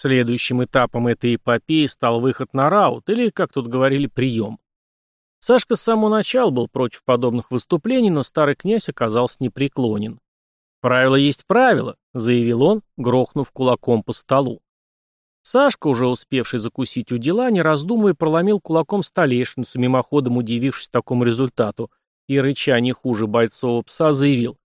Следующим этапом этой эпопеи стал выход на раут, или, как тут говорили, прием. Сашка с самого начала был против подобных выступлений, но старый князь оказался непреклонен. «Правило есть правило», — заявил он, грохнув кулаком по столу. Сашка, уже успевший закусить у дела, не раздумывая, проломил кулаком столешницу, мимоходом удивившись такому результату, и, рыча не хуже бойцового пса, заявил.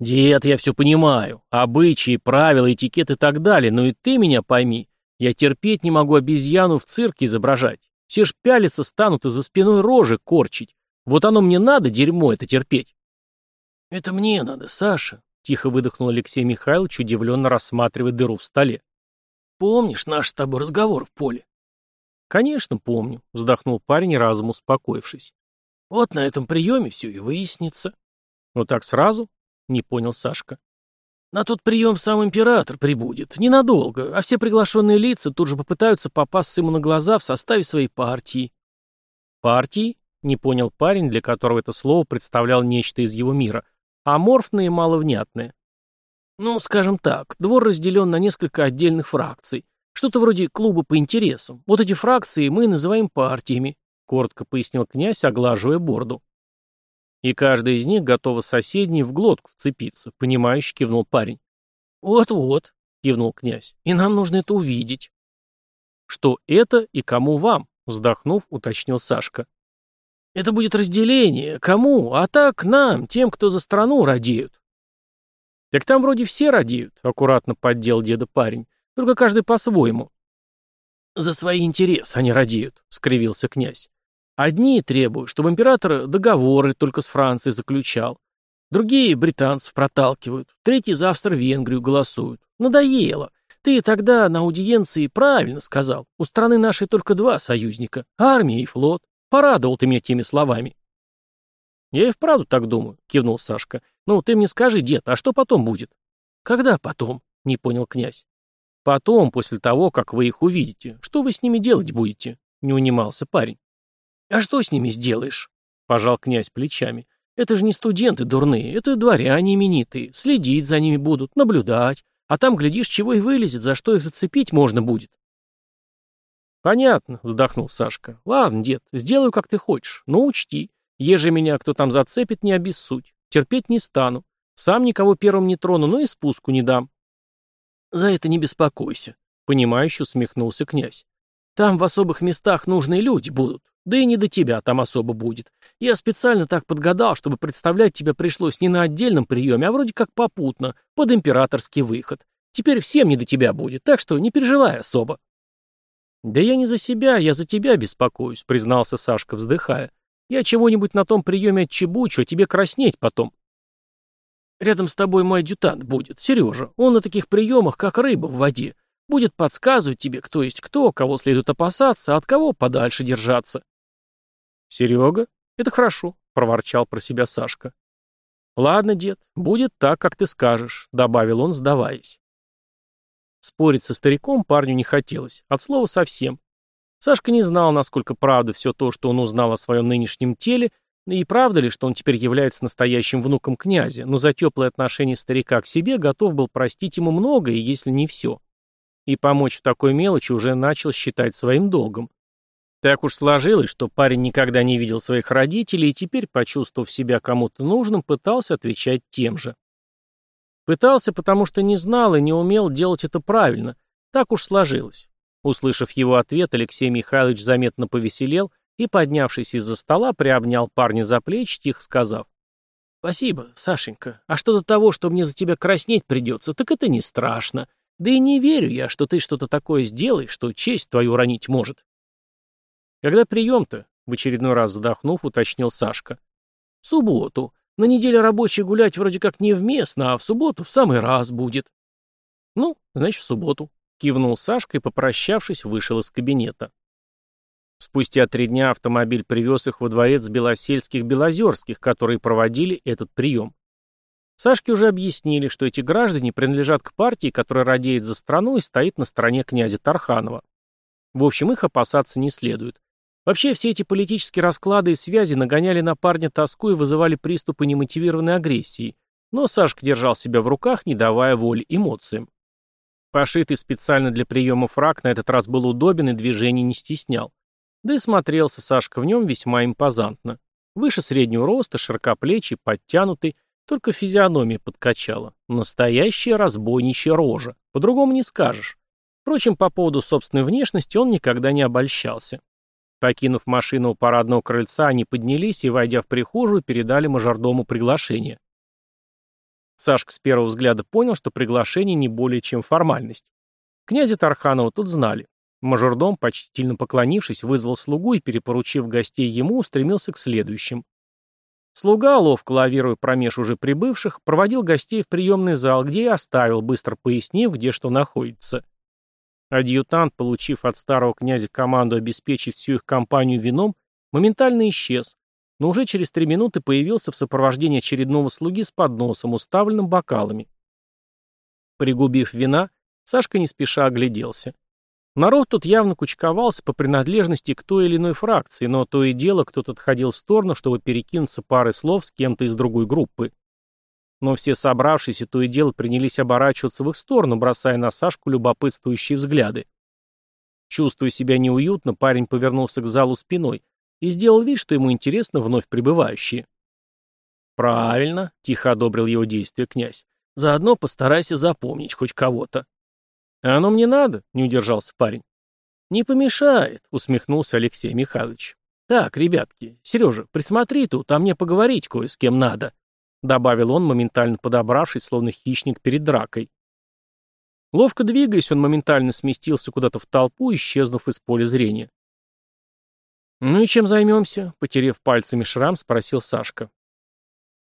«Дед, я все понимаю. Обычаи, правила, этикет и так далее, но и ты меня пойми. Я терпеть не могу обезьяну в цирке изображать. Все ж пялиться станут и за спиной рожи корчить. Вот оно мне надо, дерьмо это терпеть». «Это мне надо, Саша», — тихо выдохнул Алексей Михайлович, удивленно рассматривая дыру в столе. «Помнишь наш с тобой разговор в поле?» «Конечно, помню», — вздохнул парень, разом успокоившись. «Вот на этом приеме все и выяснится». «Ну так сразу?» — не понял Сашка. «На тот прием сам император прибудет. Ненадолго, а все приглашенные лица тут же попытаются попасться ему на глаза в составе своей партии». «Партии?» — не понял парень, для которого это слово представляло нечто из его мира. Аморфное и маловнятное. «Ну, скажем так, двор разделен на несколько отдельных фракций. Что-то вроде клуба по интересам. Вот эти фракции мы называем партиями», — коротко пояснил князь, оглаживая борду. И каждая из них готова соседней в глотку вцепиться, понимающе кивнул парень. Вот-вот, кивнул князь, и нам нужно это увидеть. Что это и кому вам? Вздохнув, уточнил Сашка. Это будет разделение. Кому? А так нам, тем, кто за страну радеют. Так там вроде все радеют, аккуратно поддел деда парень. Только каждый по-своему. За свои интересы они радеют, скривился князь. Одни требуют, чтобы император договоры только с Францией заключал. Другие британцев проталкивают. Третьи за Австро-Венгрию голосуют. Надоело. Ты тогда на аудиенции правильно сказал. У страны нашей только два союзника. Армия и флот. Порадовал ты меня теми словами. Я и вправду так думаю, кивнул Сашка. Ну, ты мне скажи, дед, а что потом будет? Когда потом? Не понял князь. Потом, после того, как вы их увидите. Что вы с ними делать будете? Не унимался парень. «А что с ними сделаешь?» — пожал князь плечами. «Это же не студенты дурные, это дворяне именитые. Следить за ними будут, наблюдать. А там, глядишь, чего и вылезет, за что их зацепить можно будет». «Понятно», — вздохнул Сашка. «Ладно, дед, сделаю, как ты хочешь. Но учти, еже меня кто там зацепит, не обессудь. Терпеть не стану. Сам никого первым не трону, но и спуску не дам». «За это не беспокойся», — понимающе усмехнулся князь. «Там в особых местах нужные люди будут. Да и не до тебя там особо будет. Я специально так подгадал, чтобы представлять тебя пришлось не на отдельном приеме, а вроде как попутно, под императорский выход. Теперь всем не до тебя будет, так что не переживай особо. Да я не за себя, я за тебя беспокоюсь, признался Сашка, вздыхая. Я чего-нибудь на том приеме отчебучу, а тебе краснеть потом. Рядом с тобой мой адъютант будет, Сережа. Он на таких приемах, как рыба в воде. Будет подсказывать тебе, кто есть кто, кого следует опасаться, а от кого подальше держаться. «Серега? Это хорошо», — проворчал про себя Сашка. «Ладно, дед, будет так, как ты скажешь», — добавил он, сдаваясь. Спорить со стариком парню не хотелось, от слова совсем. Сашка не знал, насколько правда все то, что он узнал о своем нынешнем теле, и правда ли, что он теперь является настоящим внуком князя, но за теплое отношение старика к себе готов был простить ему многое, если не все. И помочь в такой мелочи уже начал считать своим долгом. Так уж сложилось, что парень никогда не видел своих родителей и теперь, почувствовав себя кому-то нужным, пытался отвечать тем же. Пытался, потому что не знал и не умел делать это правильно. Так уж сложилось. Услышав его ответ, Алексей Михайлович заметно повеселел и, поднявшись из-за стола, приобнял парня за плечи, тихо сказав. «Спасибо, Сашенька. А что до того, что мне за тебя краснеть придется, так это не страшно. Да и не верю я, что ты что-то такое сделаешь, что честь твою уронить может». «Когда прием-то?» — в очередной раз вздохнув, уточнил Сашка. «В субботу. На неделе рабочий гулять вроде как невместно, а в субботу в самый раз будет». «Ну, значит, в субботу», — кивнул Сашка и, попрощавшись, вышел из кабинета. Спустя три дня автомобиль привез их во дворец Белосельских-Белозерских, которые проводили этот прием. Сашке уже объяснили, что эти граждане принадлежат к партии, которая радеет за страну и стоит на стороне князя Тарханова. В общем, их опасаться не следует. Вообще, все эти политические расклады и связи нагоняли на парня тоску и вызывали приступы немотивированной агрессии, но Сашка держал себя в руках, не давая воли эмоциям. Пошитый специально для приема фраг на этот раз был удобен и движений не стеснял. Да и смотрелся Сашка в нем весьма импозантно. Выше среднего роста, широкоплечий, подтянутый, только физиономия подкачала. Настоящая разбойничья рожа. По-другому не скажешь. Впрочем, по поводу собственной внешности он никогда не обольщался. Покинув машину у парадного крыльца, они поднялись и, войдя в прихожую, передали мажордому приглашение. Сашка с первого взгляда понял, что приглашение не более чем формальность. Князя Тарханова тут знали. Мажордом, почтительно поклонившись, вызвал слугу и, перепоручив гостей ему, устремился к следующим. Слуга, ловко лавируя промеж уже прибывших, проводил гостей в приемный зал, где и оставил, быстро пояснив, где что находится. Адъютант, получив от старого князя команду обеспечить всю их компанию вином, моментально исчез, но уже через три минуты появился в сопровождении очередного слуги с подносом, уставленным бокалами. Пригубив вина, Сашка не спеша огляделся. Народ тут явно кучковался по принадлежности к той или иной фракции, но то и дело кто-то отходил в сторону, чтобы перекинуться парой слов с кем-то из другой группы. Но все собравшиеся то и дело принялись оборачиваться в их сторону, бросая на Сашку любопытствующие взгляды. Чувствуя себя неуютно, парень повернулся к залу спиной и сделал вид, что ему интересно вновь прибывающие. «Правильно», — тихо одобрил его действие князь. «Заодно постарайся запомнить хоть кого-то». «А оно мне надо?» — не удержался парень. «Не помешает», — усмехнулся Алексей Михайлович. «Так, ребятки, Сережа, присмотри тут, а мне поговорить кое с кем надо», — добавил он, моментально подобравшись, словно хищник перед дракой. Ловко двигаясь, он моментально сместился куда-то в толпу, исчезнув из поля зрения. «Ну и чем займемся?» — потерев пальцами шрам, спросил Сашка.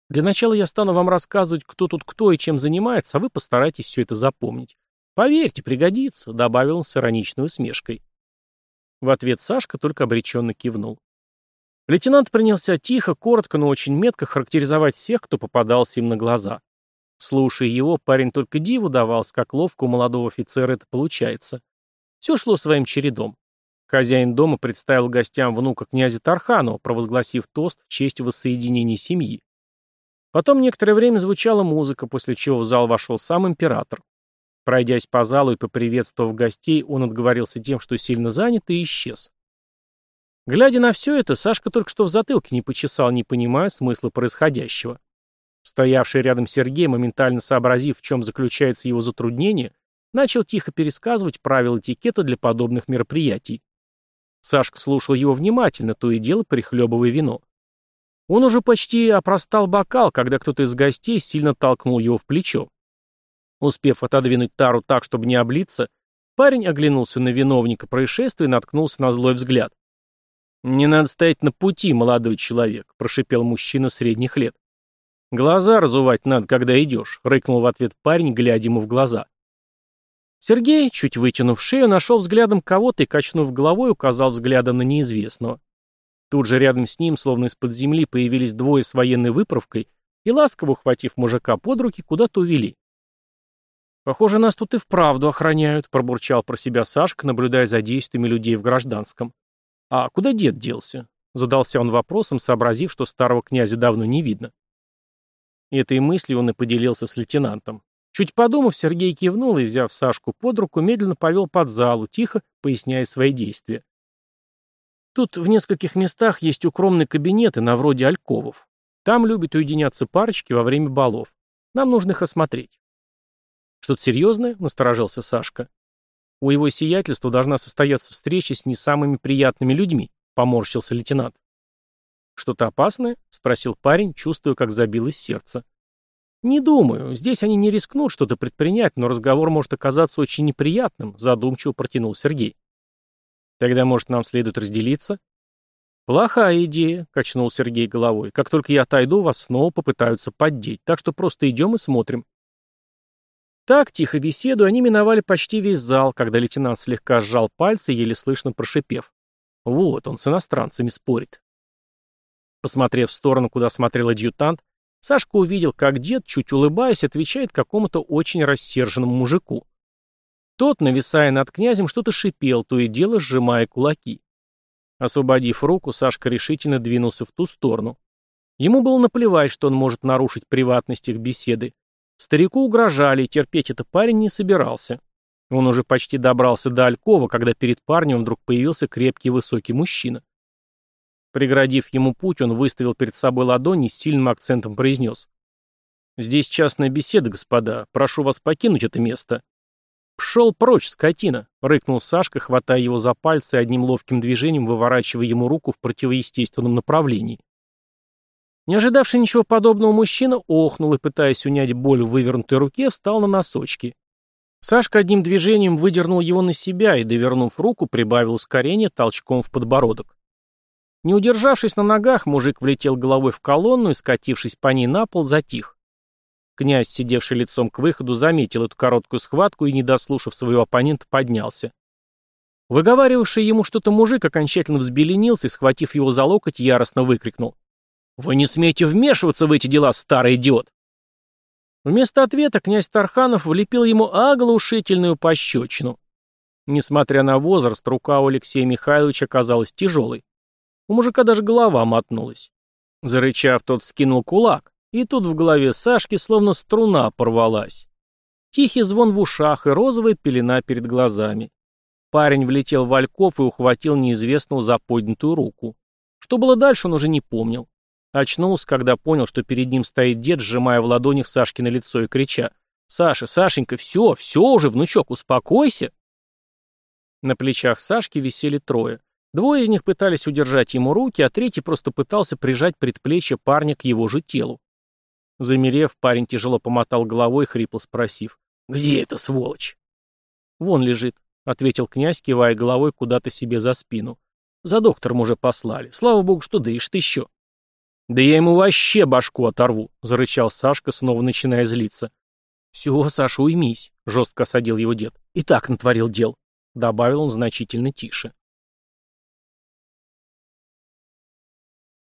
«Для начала я стану вам рассказывать, кто тут кто и чем занимается, а вы постарайтесь все это запомнить. Поверьте, пригодится», — добавил он с ироничной усмешкой. В ответ Сашка только обреченно кивнул. Лейтенант принялся тихо, коротко, но очень метко характеризовать всех, кто попадался им на глаза. Слушая его, парень только диву давался, как ловко у молодого офицера это получается. Все шло своим чередом. Хозяин дома представил гостям внука князя Тарханова, провозгласив тост в честь воссоединения семьи. Потом некоторое время звучала музыка, после чего в зал вошел сам император. Пройдясь по залу и поприветствовав гостей, он отговорился тем, что сильно занят, и исчез. Глядя на все это, Сашка только что в затылке не почесал, не понимая смысла происходящего. Стоявший рядом Сергей, моментально сообразив, в чем заключается его затруднение, начал тихо пересказывать правила этикета для подобных мероприятий. Сашка слушал его внимательно, то и дело прихлебывая вино. Он уже почти опростал бокал, когда кто-то из гостей сильно толкнул его в плечо. Успев отодвинуть тару так, чтобы не облиться, парень оглянулся на виновника происшествия и наткнулся на злой взгляд. «Не надо стоять на пути, молодой человек», — прошипел мужчина средних лет. «Глаза разувать надо, когда идешь», — рыкнул в ответ парень, глядя ему в глаза. Сергей, чуть вытянув шею, нашел взглядом кого-то и, качнув головой, указал взглядом на неизвестного. Тут же рядом с ним, словно из-под земли, появились двое с военной выправкой и, ласково ухватив мужика под руки, куда-то увели. «Похоже, нас тут и вправду охраняют», — пробурчал про себя Сашка, наблюдая за действиями людей в гражданском. «А куда дед делся?» — задался он вопросом, сообразив, что старого князя давно не видно. Этой мыслью он и поделился с лейтенантом. Чуть подумав, Сергей кивнул и, взяв Сашку под руку, медленно повел под залу, тихо поясняя свои действия. Тут в нескольких местах есть укромные кабинеты, на вроде альковов. Там любят уединяться парочки во время балов. Нам нужно их осмотреть. «Что-то серьезное?» — насторожился Сашка. «У его сиятельства должна состояться встреча с не самыми приятными людьми», — поморщился лейтенант. «Что-то опасное?» — спросил парень, чувствуя, как забилось сердце. «Не думаю. Здесь они не рискнут что-то предпринять, но разговор может оказаться очень неприятным», — задумчиво протянул Сергей. «Тогда, может, нам следует разделиться?» «Плохая идея», — качнул Сергей головой. «Как только я отойду, вас снова попытаются поддеть, так что просто идем и смотрим». Так, тихо беседуя, они миновали почти весь зал, когда лейтенант слегка сжал пальцы, еле слышно прошипев. Вот, он с иностранцами спорит. Посмотрев в сторону, куда смотрел адъютант, Сашка увидел, как дед, чуть улыбаясь, отвечает какому-то очень рассерженному мужику. Тот, нависая над князем, что-то шипел, то и дело сжимая кулаки. Освободив руку, Сашка решительно двинулся в ту сторону. Ему было наплевать, что он может нарушить приватность их беседы. Старику угрожали, и терпеть это парень не собирался. Он уже почти добрался до Алькова, когда перед парнем вдруг появился крепкий высокий мужчина. Преградив ему путь, он выставил перед собой ладонь и с сильным акцентом произнес. «Здесь частная беседа, господа. Прошу вас покинуть это место». «Пшел прочь, скотина!» — рыкнул Сашка, хватая его за пальцы одним ловким движением выворачивая ему руку в противоестественном направлении. Не ожидавший ничего подобного мужчина охнул и, пытаясь унять боль в вывернутой руке, встал на носочки. Сашка одним движением выдернул его на себя и, довернув руку, прибавил ускорение толчком в подбородок. Не удержавшись на ногах, мужик влетел головой в колонну и, скатившись по ней на пол, затих. Князь, сидевший лицом к выходу, заметил эту короткую схватку и, не дослушав своего оппонента, поднялся. Выговаривавший ему что-то мужик окончательно взбеленился и, схватив его за локоть, яростно выкрикнул. «Вы не смеете вмешиваться в эти дела, старый идиот!» Вместо ответа князь Тарханов влепил ему оглушительную пощечину. Несмотря на возраст, рука у Алексея Михайловича оказалась тяжелой. У мужика даже голова мотнулась. Зарычав, тот скинул кулак, и тут в голове Сашки словно струна порвалась. Тихий звон в ушах и розовая пелена перед глазами. Парень влетел в Вальков и ухватил неизвестного за поднятую руку. Что было дальше, он уже не помнил. Очнулся, когда понял, что перед ним стоит дед, сжимая в ладонях Сашкино лицо и крича. «Саша, Сашенька, все, все уже, внучок, успокойся!» На плечах Сашки висели трое. Двое из них пытались удержать ему руки, а третий просто пытался прижать предплечье парня к его же телу. Замерев, парень тяжело помотал головой, хрипло спросив. «Где эта сволочь?» «Вон лежит», — ответил князь, кивая головой куда-то себе за спину. «За доктором уже послали. Слава богу, что дышит еще». «Да я ему вообще башку оторву», — зарычал Сашка, снова начиная злиться. «Все, Саша, уймись», — жестко осадил его дед. «И так натворил дел», — добавил он значительно тише.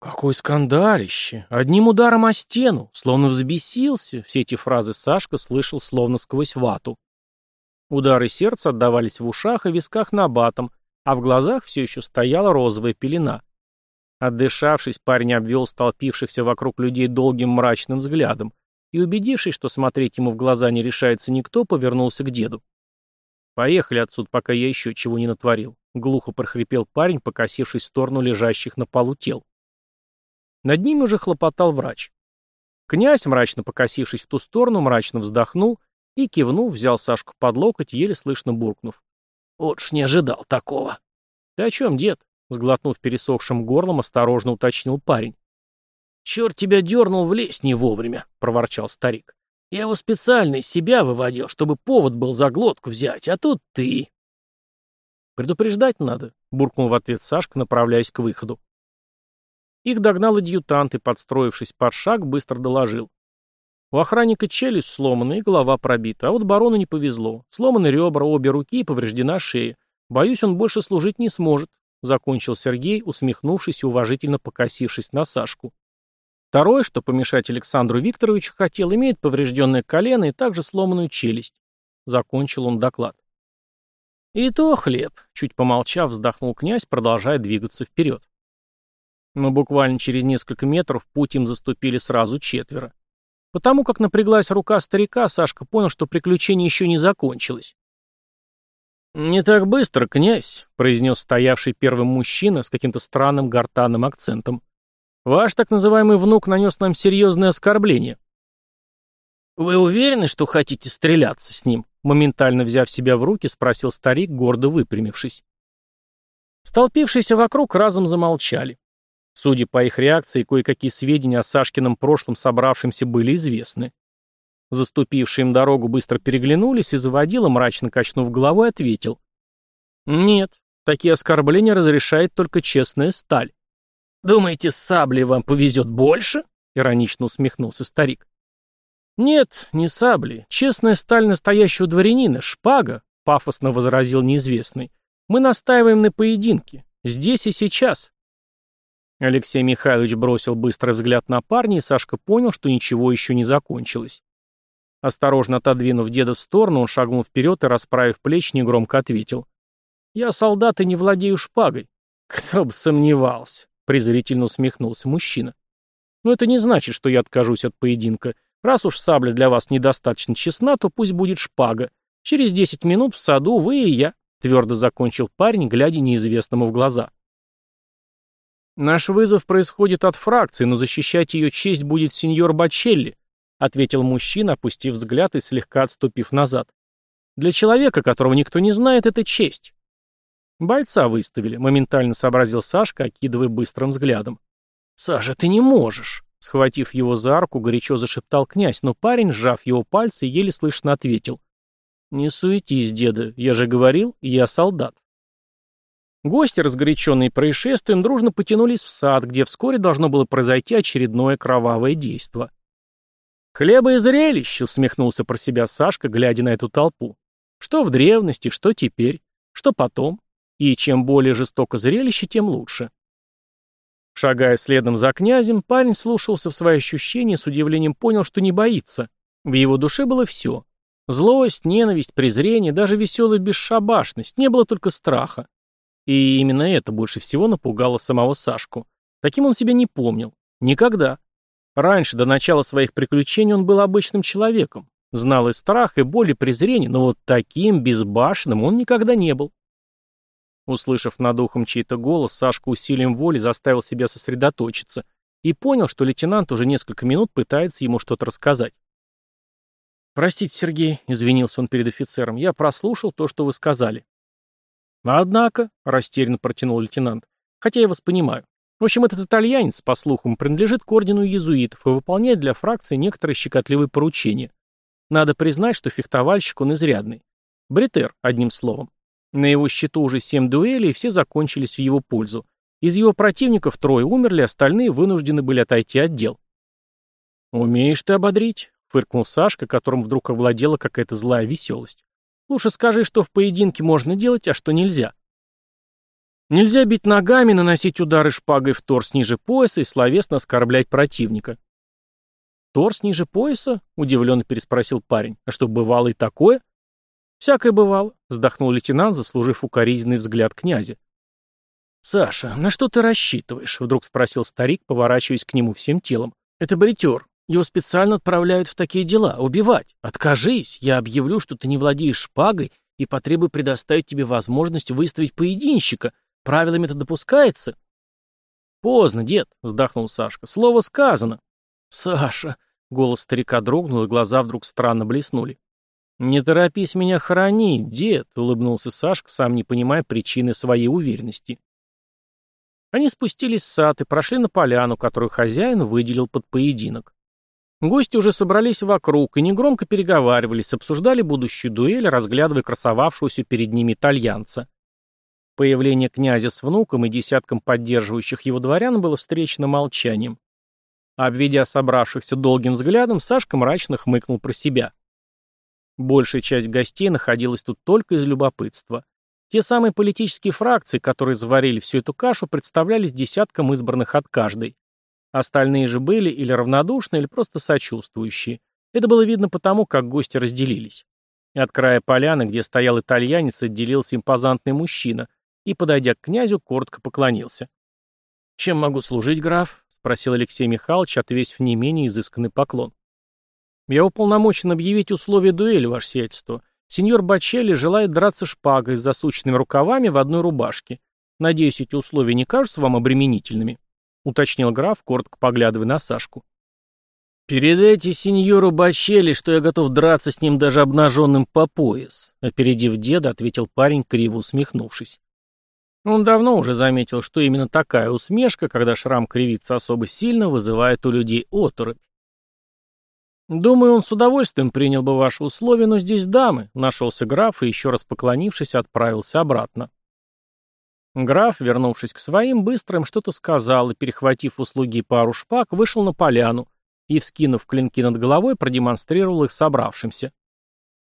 Какое скандалище! Одним ударом о стену, словно взбесился, все эти фразы Сашка слышал словно сквозь вату. Удары сердца отдавались в ушах и висках набатом, а в глазах все еще стояла розовая пелена. Отдышавшись, парень обвел столпившихся вокруг людей долгим мрачным взглядом и, убедившись, что смотреть ему в глаза не решается никто, повернулся к деду. «Поехали отсюда, пока я еще чего не натворил», — глухо прохрипел парень, покосившись в сторону лежащих на полу тел. Над ними уже хлопотал врач. Князь, мрачно покосившись в ту сторону, мрачно вздохнул и, кивнув, взял Сашку под локоть, еле слышно буркнув. «Вот ж не ожидал такого». «Ты о чем, дед?» — сглотнув пересохшим горлом, осторожно уточнил парень. «Черт тебя дернул влезть не вовремя», — проворчал старик. «Я его специально из себя выводил, чтобы повод был за глотку взять, а тут ты». «Предупреждать надо», — буркнул в ответ Сашка, направляясь к выходу. Их догнал адъютант и, подстроившись под шаг, быстро доложил. У охранника челюсть сломана и голова пробита, а вот барону не повезло. Сломаны ребра, обе руки и повреждена шея. Боюсь, он больше служить не сможет, — закончил Сергей, усмехнувшись и уважительно покосившись на Сашку. Второе, что помешать Александру Викторовичу хотел, имеет поврежденное колено и также сломанную челюсть. Закончил он доклад. «И то хлеб», — чуть помолчав, вздохнул князь, продолжая двигаться вперед. Но буквально через несколько метров путь им заступили сразу четверо. Потому как напряглась рука старика, Сашка понял, что приключение еще не закончилось. «Не так быстро, князь», — произнес стоявший первым мужчина с каким-то странным гортанным акцентом. «Ваш так называемый внук нанес нам серьезное оскорбление». «Вы уверены, что хотите стреляться с ним?» Моментально взяв себя в руки, спросил старик, гордо выпрямившись. Столпившиеся вокруг разом замолчали. Судя по их реакции, кое-какие сведения о Сашкином прошлом собравшимся были известны. Заступившие им дорогу быстро переглянулись, и заводила, мрачно качнув головой, ответил. «Нет, такие оскорбления разрешает только честная сталь». «Думаете, с саблей вам повезет больше?» — иронично усмехнулся старик. «Нет, не сабли. Честная сталь настоящего дворянина, шпага», — пафосно возразил неизвестный. «Мы настаиваем на поединке. Здесь и сейчас. Алексей Михайлович бросил быстрый взгляд на парня, и Сашка понял, что ничего еще не закончилось. Осторожно отодвинув деда в сторону, он шагнул вперед и, расправив плечи, негромко ответил. «Я солдат и не владею шпагой». «Кто бы сомневался», — презрительно усмехнулся мужчина. «Но это не значит, что я откажусь от поединка. Раз уж сабля для вас недостаточно честна, то пусть будет шпага. Через десять минут в саду вы и я, твердо закончил парень, глядя неизвестному в глаза. Наш вызов происходит от фракции, но защищать ее честь будет сеньор Бачелли, ответил мужчина, опустив взгляд и слегка отступив назад. Для человека, которого никто не знает, это честь. Бойца выставили, моментально сообразил Сашка, окидывая быстрым взглядом. «Саша, ты не можешь!» Схватив его за руку, горячо зашептал князь, но парень, сжав его пальцы, еле слышно ответил. «Не суетись, деда, я же говорил, я солдат». Гости, разгоряченные происшествием, дружно потянулись в сад, где вскоре должно было произойти очередное кровавое действо. «Хлеба и зрелище!» — усмехнулся про себя Сашка, глядя на эту толпу. «Что в древности, что теперь, что потом. И чем более жестоко зрелище, тем лучше». Шагая следом за князем, парень слушался в свои ощущения и с удивлением понял, что не боится. В его душе было все. Злость, ненависть, презрение, даже веселая бесшабашность, не было только страха. И именно это больше всего напугало самого Сашку. Таким он себя не помнил. Никогда. Раньше, до начала своих приключений, он был обычным человеком. Знал и страх, и боль, и презрение, но вот таким безбашенным он никогда не был. Услышав над ухом чей-то голос, Сашка усилием воли заставил себя сосредоточиться и понял, что лейтенант уже несколько минут пытается ему что-то рассказать. «Простите, Сергей», — извинился он перед офицером, — «я прослушал то, что вы сказали». «Однако», — растерянно протянул лейтенант, — «хотя я вас понимаю. В общем, этот итальянец, по слухам, принадлежит к ордену иезуитов и выполняет для фракции некоторые щекотливые поручения. Надо признать, что фехтовальщик он изрядный. Бритер, одним словом. На его счету уже семь дуэлей, и все закончились в его пользу. Из его противников трое умерли, остальные вынуждены были отойти от дел. «Умеешь ты ободрить», — фыркнул Сашка, которым вдруг овладела какая-то злая веселость. «Лучше скажи, что в поединке можно делать, а что нельзя». Нельзя бить ногами, наносить удары шпагой в торс ниже пояса и словесно оскорблять противника. «Торс ниже пояса?» — удивленно переспросил парень. «А что, бывало и такое?» «Всякое бывало», — вздохнул лейтенант, заслужив укоризненный взгляд князя. «Саша, на что ты рассчитываешь?» — вдруг спросил старик, поворачиваясь к нему всем телом. «Это бритер. Его специально отправляют в такие дела. Убивать. Откажись. Я объявлю, что ты не владеешь шпагой и потребую предоставить тебе возможность выставить поединщика. Правилами это допускается?» «Поздно, дед», — вздохнул Сашка. «Слово сказано». «Саша», — голос старика дрогнул, и глаза вдруг странно блеснули. «Не торопись меня хоронить, дед», — улыбнулся Сашка, сам не понимая причины своей уверенности. Они спустились в сад и прошли на поляну, которую хозяин выделил под поединок. Гости уже собрались вокруг и негромко переговаривались, обсуждали будущую дуэль, разглядывая красовавшегося перед ними итальянца. Появление князя с внуком и десятком поддерживающих его дворян было встречено молчанием. Обведя собравшихся долгим взглядом, Сашка мрачно хмыкнул про себя. Большая часть гостей находилась тут только из любопытства. Те самые политические фракции, которые заварили всю эту кашу, представлялись десяткам избранных от каждой. Остальные же были или равнодушны, или просто сочувствующие. Это было видно потому, как гости разделились. От края поляны, где стоял итальянец, отделился импозантный мужчина и, подойдя к князю, коротко поклонился. «Чем могу служить, граф?» — спросил Алексей Михайлович, отвесив не менее изысканный поклон. «Я уполномочен объявить условия дуэли, ваше сиятельство. Сеньор Бачелли желает драться шпагой с засученными рукавами в одной рубашке. Надеюсь, эти условия не кажутся вам обременительными?» — уточнил граф, коротко поглядывая на Сашку. «Передайте сеньору Бачелли, что я готов драться с ним даже обнаженным по пояс», — опередив деда, ответил парень, криво усмехнувшись. Он давно уже заметил, что именно такая усмешка, когда шрам кривится особо сильно, вызывает у людей оторопь. «Думаю, он с удовольствием принял бы ваши условия, но здесь дамы», — нашелся граф и, еще раз поклонившись, отправился обратно. Граф, вернувшись к своим, быстро им что-то сказал и, перехватив услуги пару шпаг, вышел на поляну и, вскинув клинки над головой, продемонстрировал их собравшимся.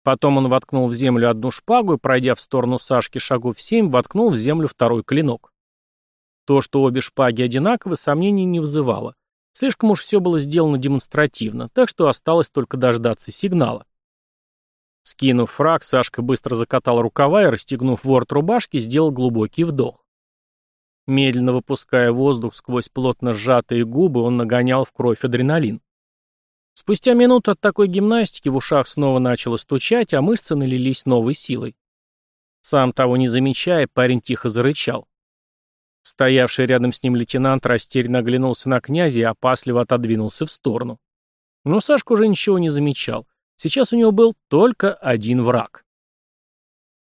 Потом он воткнул в землю одну шпагу и, пройдя в сторону Сашки шагов семь, воткнул в землю второй клинок. То, что обе шпаги одинаковы, сомнений не вызывало. Слишком уж все было сделано демонстративно, так что осталось только дождаться сигнала. Скинув фраг, Сашка быстро закатал рукава и, расстегнув ворот рубашки, сделал глубокий вдох. Медленно выпуская воздух сквозь плотно сжатые губы, он нагонял в кровь адреналин. Спустя минуту от такой гимнастики в ушах снова начало стучать, а мышцы налились новой силой. Сам того не замечая, парень тихо зарычал. Стоявший рядом с ним лейтенант растерянно оглянулся на князя и опасливо отодвинулся в сторону. Но Сашка уже ничего не замечал. Сейчас у него был только один враг.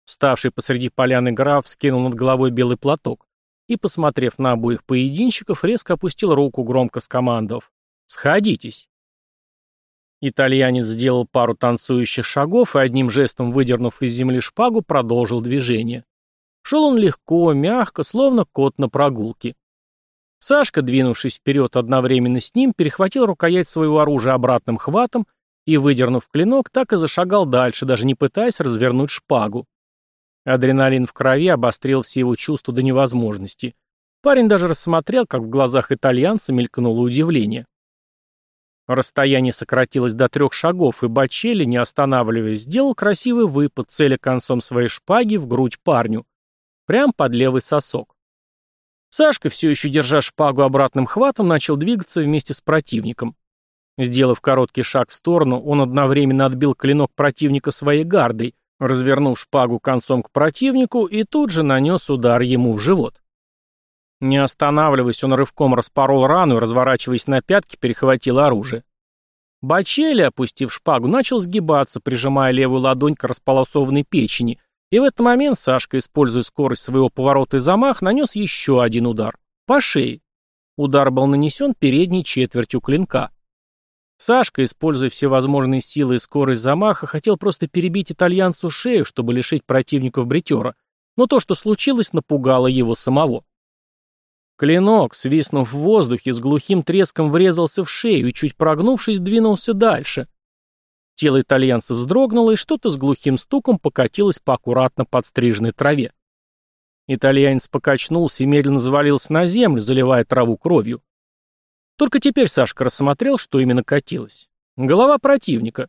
Ставший посреди поляны граф скинул над головой белый платок и, посмотрев на обоих поединщиков, резко опустил руку, громко скомандовав «Сходитесь». Итальянец сделал пару танцующих шагов и, одним жестом выдернув из земли шпагу, продолжил движение. Шел он легко, мягко, словно кот на прогулке. Сашка, двинувшись вперед одновременно с ним, перехватил рукоять своего оружия обратным хватом и, выдернув клинок, так и зашагал дальше, даже не пытаясь развернуть шпагу. Адреналин в крови обострил все его чувства до невозможности. Парень даже рассмотрел, как в глазах итальянца мелькнуло удивление. Расстояние сократилось до трех шагов, и Бачелли, не останавливаясь, сделал красивый выпад, целя концом своей шпаги в грудь парню. Прям под левый сосок. Сашка, все еще держа шпагу обратным хватом, начал двигаться вместе с противником. Сделав короткий шаг в сторону, он одновременно отбил клинок противника своей гардой, развернул шпагу концом к противнику и тут же нанес удар ему в живот. Не останавливаясь, он рывком распорол рану и, разворачиваясь на пятки, перехватил оружие. Бачели, опустив шпагу, начал сгибаться, прижимая левую ладонь к располосованной печени, и в этот момент Сашка, используя скорость своего поворота и замах, нанес еще один удар. По шее. Удар был нанесен передней четвертью клинка. Сашка, используя все возможные силы и скорость замаха, хотел просто перебить итальянцу шею, чтобы лишить противников бритера, но то, что случилось, напугало его самого. Клинок, свистнув в воздухе, с глухим треском врезался в шею и, чуть прогнувшись, двинулся дальше. Тело итальянца вздрогнуло, и что-то с глухим стуком покатилось по аккуратно подстриженной траве. Итальянец покачнулся и медленно завалился на землю, заливая траву кровью. Только теперь Сашка рассмотрел, что именно катилось. Голова противника.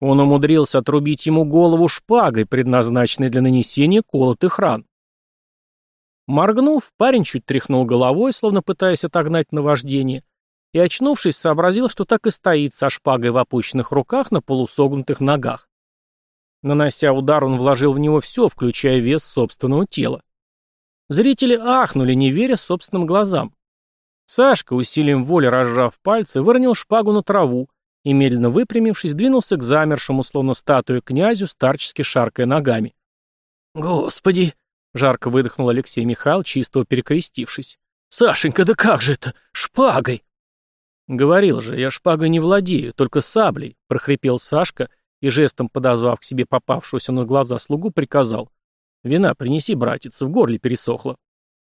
Он умудрился отрубить ему голову шпагой, предназначенной для нанесения колотых ран. Моргнув, парень чуть тряхнул головой, словно пытаясь отогнать наваждение, и, очнувшись, сообразил, что так и стоит со шпагой в опущенных руках на полусогнутых ногах. Нанося удар, он вложил в него все, включая вес собственного тела. Зрители ахнули, не веря собственным глазам. Сашка, усилием воли разжав пальцы, выронил шпагу на траву и, медленно выпрямившись, двинулся к замершему, словно статуе князю, старчески шаркая ногами. «Господи!» Жарко выдохнул Алексей Михайлович, чисто перекрестившись. «Сашенька, да как же это? Шпагой!» «Говорил же, я шпагой не владею, только саблей», — прохрипел Сашка и, жестом подозвав к себе попавшуюся на глаза слугу, приказал. «Вина принеси, братец, в горле пересохло».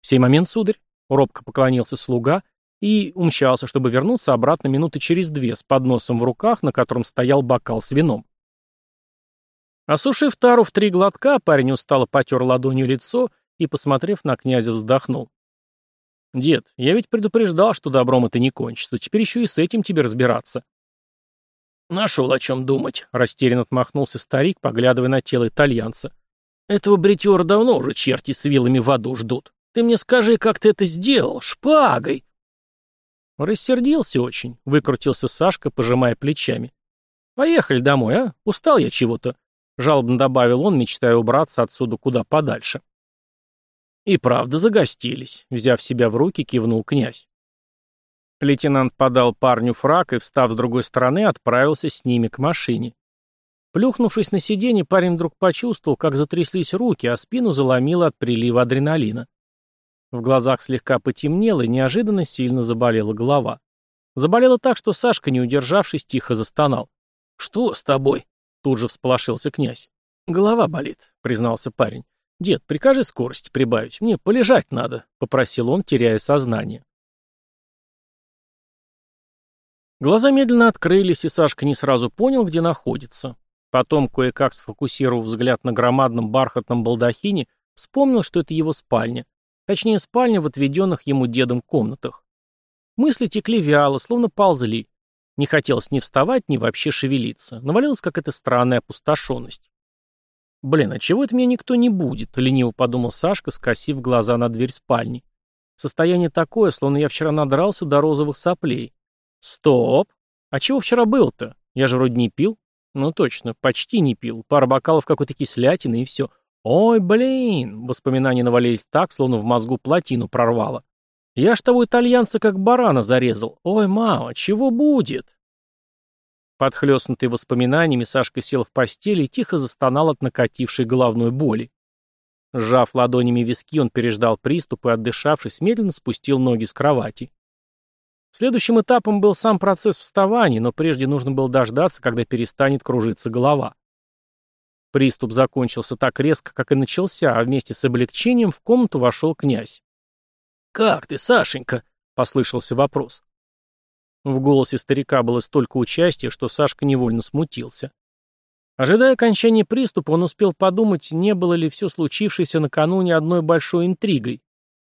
«В сей момент, сударь», — робко поклонился слуга и умчался, чтобы вернуться обратно минуты через две с подносом в руках, на котором стоял бокал с вином. Осушив тару в три глотка, парень устало потер ладонью лицо и, посмотрев на князя, вздохнул. «Дед, я ведь предупреждал, что добром это не кончится. Теперь еще и с этим тебе разбираться». «Нашел о чем думать», — растерянно отмахнулся старик, поглядывая на тело итальянца. «Этого бритера давно уже черти с вилами в аду ждут. Ты мне скажи, как ты это сделал? Шпагой!» Рассердился очень, выкрутился Сашка, пожимая плечами. «Поехали домой, а? Устал я чего-то. Жалобно добавил он, мечтая убраться отсюда куда подальше. И правда загостились. Взяв себя в руки, кивнул князь. Лейтенант подал парню фраг и, встав с другой стороны, отправился с ними к машине. Плюхнувшись на сиденье, парень вдруг почувствовал, как затряслись руки, а спину заломило от прилива адреналина. В глазах слегка потемнело и неожиданно сильно заболела голова. Заболела так, что Сашка, не удержавшись, тихо застонал. «Что с тобой?» Тут же всполошился князь. «Голова болит», — признался парень. «Дед, прикажи скорость прибавить, мне полежать надо», — попросил он, теряя сознание. Глаза медленно открылись, и Сашка не сразу понял, где находится. Потом, кое-как сфокусировав взгляд на громадном бархатном балдахине, вспомнил, что это его спальня. Точнее, спальня в отведенных ему дедом комнатах. Мысли текли вяло, словно ползли. Не хотелось ни вставать, ни вообще шевелиться. Навалилась какая-то странная опустошенность. «Блин, а чего это мне никто не будет?» — лениво подумал Сашка, скосив глаза на дверь спальни. Состояние такое, словно я вчера надрался до розовых соплей. «Стоп!» А чего вчера было-то? Я же вроде не пил. Ну точно, почти не пил. Пара бокалов какой-то кислятины и все. Ой, блин! Воспоминания навалились так, словно в мозгу плотину прорвало. Я ж того итальянца как барана зарезал. Ой, мама, чего будет? Подхлёстнутый воспоминаниями, Сашка сел в постели и тихо застонал от накатившей головной боли. Сжав ладонями виски, он переждал приступ и, отдышавшись, медленно спустил ноги с кровати. Следующим этапом был сам процесс вставания, но прежде нужно было дождаться, когда перестанет кружиться голова. Приступ закончился так резко, как и начался, а вместе с облегчением в комнату вошел князь. «Как ты, Сашенька?» — послышался вопрос. В голосе старика было столько участия, что Сашка невольно смутился. Ожидая окончания приступа, он успел подумать, не было ли все случившееся накануне одной большой интригой.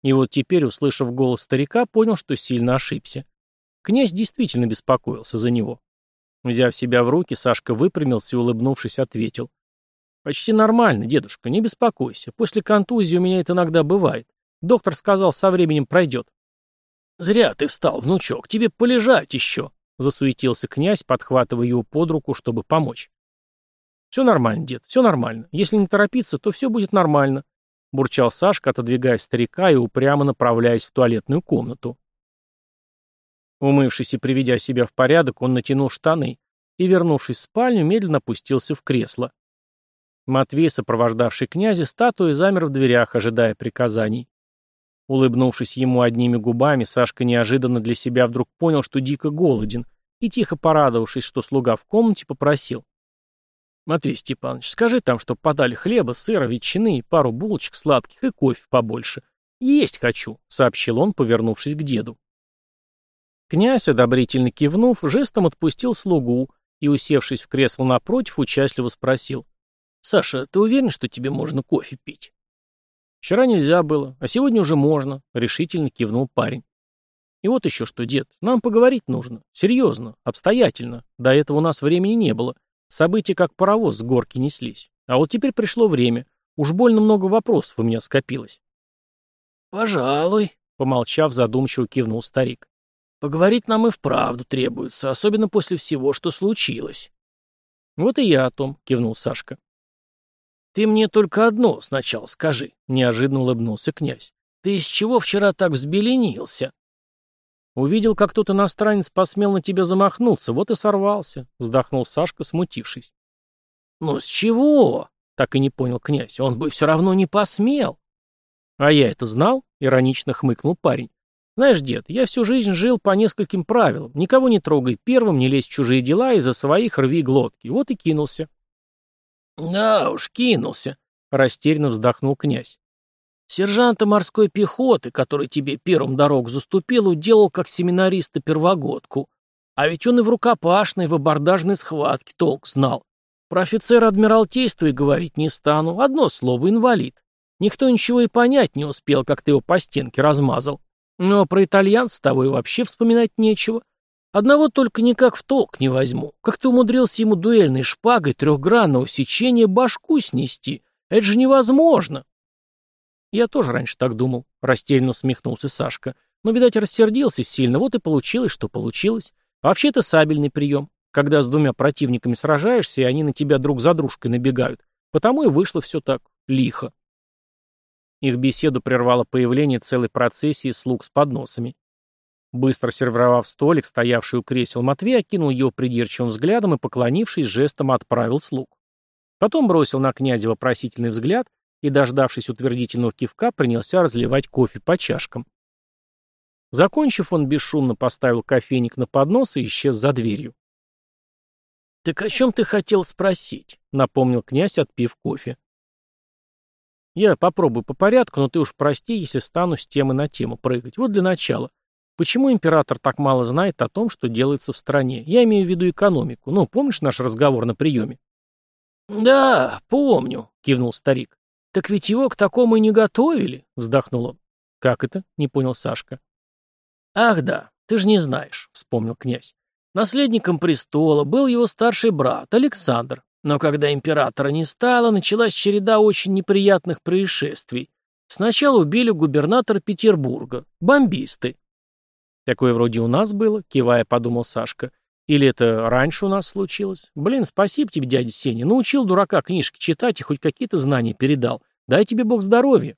И вот теперь, услышав голос старика, понял, что сильно ошибся. Князь действительно беспокоился за него. Взяв себя в руки, Сашка выпрямился и, улыбнувшись, ответил. «Почти нормально, дедушка, не беспокойся. После контузии у меня это иногда бывает. Доктор сказал, со временем пройдет». «Зря ты встал, внучок, тебе полежать еще», — засуетился князь, подхватывая его под руку, чтобы помочь. «Все нормально, дед, все нормально. Если не торопиться, то все будет нормально», — бурчал Сашка, отодвигая старика и упрямо направляясь в туалетную комнату. Умывшись и приведя себя в порядок, он натянул штаны и, вернувшись в спальню, медленно опустился в кресло. Матвей, сопровождавший князя, статуей замер в дверях, ожидая приказаний. Улыбнувшись ему одними губами, Сашка неожиданно для себя вдруг понял, что дико голоден, и, тихо порадовавшись, что слуга в комнате, попросил. «Матвей Степанович, скажи там, чтоб подали хлеба, сыра, ветчины, пару булочек сладких и кофе побольше. Есть хочу», — сообщил он, повернувшись к деду. Князь, одобрительно кивнув, жестом отпустил слугу и, усевшись в кресло напротив, участливо спросил. «Саша, ты уверен, что тебе можно кофе пить?» «Вчера нельзя было, а сегодня уже можно», — решительно кивнул парень. «И вот еще что, дед, нам поговорить нужно. Серьезно, обстоятельно. До этого у нас времени не было. События как паровоз с горки неслись. А вот теперь пришло время. Уж больно много вопросов у меня скопилось. «Пожалуй», — помолчав, задумчиво кивнул старик. «Поговорить нам и вправду требуется, особенно после всего, что случилось». «Вот и я о том», — кивнул Сашка. «Ты мне только одно сначала скажи», — неожиданно улыбнулся князь. «Ты из чего вчера так взбеленился?» «Увидел, как тот иностранец посмел на тебя замахнуться, вот и сорвался», — вздохнул Сашка, смутившись. «Ну с чего?» — так и не понял князь. «Он бы все равно не посмел». «А я это знал?» — иронично хмыкнул парень. «Знаешь, дед, я всю жизнь жил по нескольким правилам. Никого не трогай первым, не лезь в чужие дела и за своих рви глотки. Вот и кинулся». «Да уж, кинулся», — растерянно вздохнул князь. Сержанта морской пехоты, который тебе первым дорогу заступил, уделал как семинариста первогодку. А ведь он и в рукопашной, в абордажной схватке толк знал. Про офицера адмиралтейства и говорить не стану. Одно слово — инвалид. Никто ничего и понять не успел, как ты его по стенке размазал. Но про итальянца того и вообще вспоминать нечего. Одного только никак в толк не возьму. Как ты умудрился ему дуэльной шпагой трехгранного сечения башку снести? Это же невозможно. Я тоже раньше так думал, растерянно усмехнулся Сашка. Но, видать, рассердился сильно, вот и получилось, что получилось. вообще это сабельный прием, когда с двумя противниками сражаешься, и они на тебя друг за дружкой набегают. Потому и вышло все так лихо. Их беседу прервало появление целой процессии слуг с подносами. Быстро сервировав столик, стоявший у кресел, Матвей окинул его придирчивым взглядом и, поклонившись, жестом отправил слуг. Потом бросил на князя вопросительный взгляд и, дождавшись утвердительного кивка, принялся разливать кофе по чашкам. Закончив, он бесшумно поставил кофейник на поднос и исчез за дверью. «Так о чем ты хотел спросить?» — напомнил князь, отпив кофе. «Я попробую по порядку, но ты уж прости, если стану с темы на тему прыгать. Вот для начала. Почему император так мало знает о том, что делается в стране? Я имею в виду экономику. Ну, помнишь наш разговор на приеме?» «Да, помню», — кивнул старик. «Так ведь его к такому и не готовили», — вздохнул он. «Как это?» — не понял Сашка. «Ах да, ты же не знаешь», — вспомнил князь. Наследником престола был его старший брат, Александр. Но когда императора не стало, началась череда очень неприятных происшествий. Сначала убили губернатора Петербурга, бомбисты. Такое вроде у нас было, кивая, подумал Сашка. Или это раньше у нас случилось? Блин, спасибо тебе, дядя Сеня. Научил дурака книжки читать и хоть какие-то знания передал. Дай тебе бог здоровья.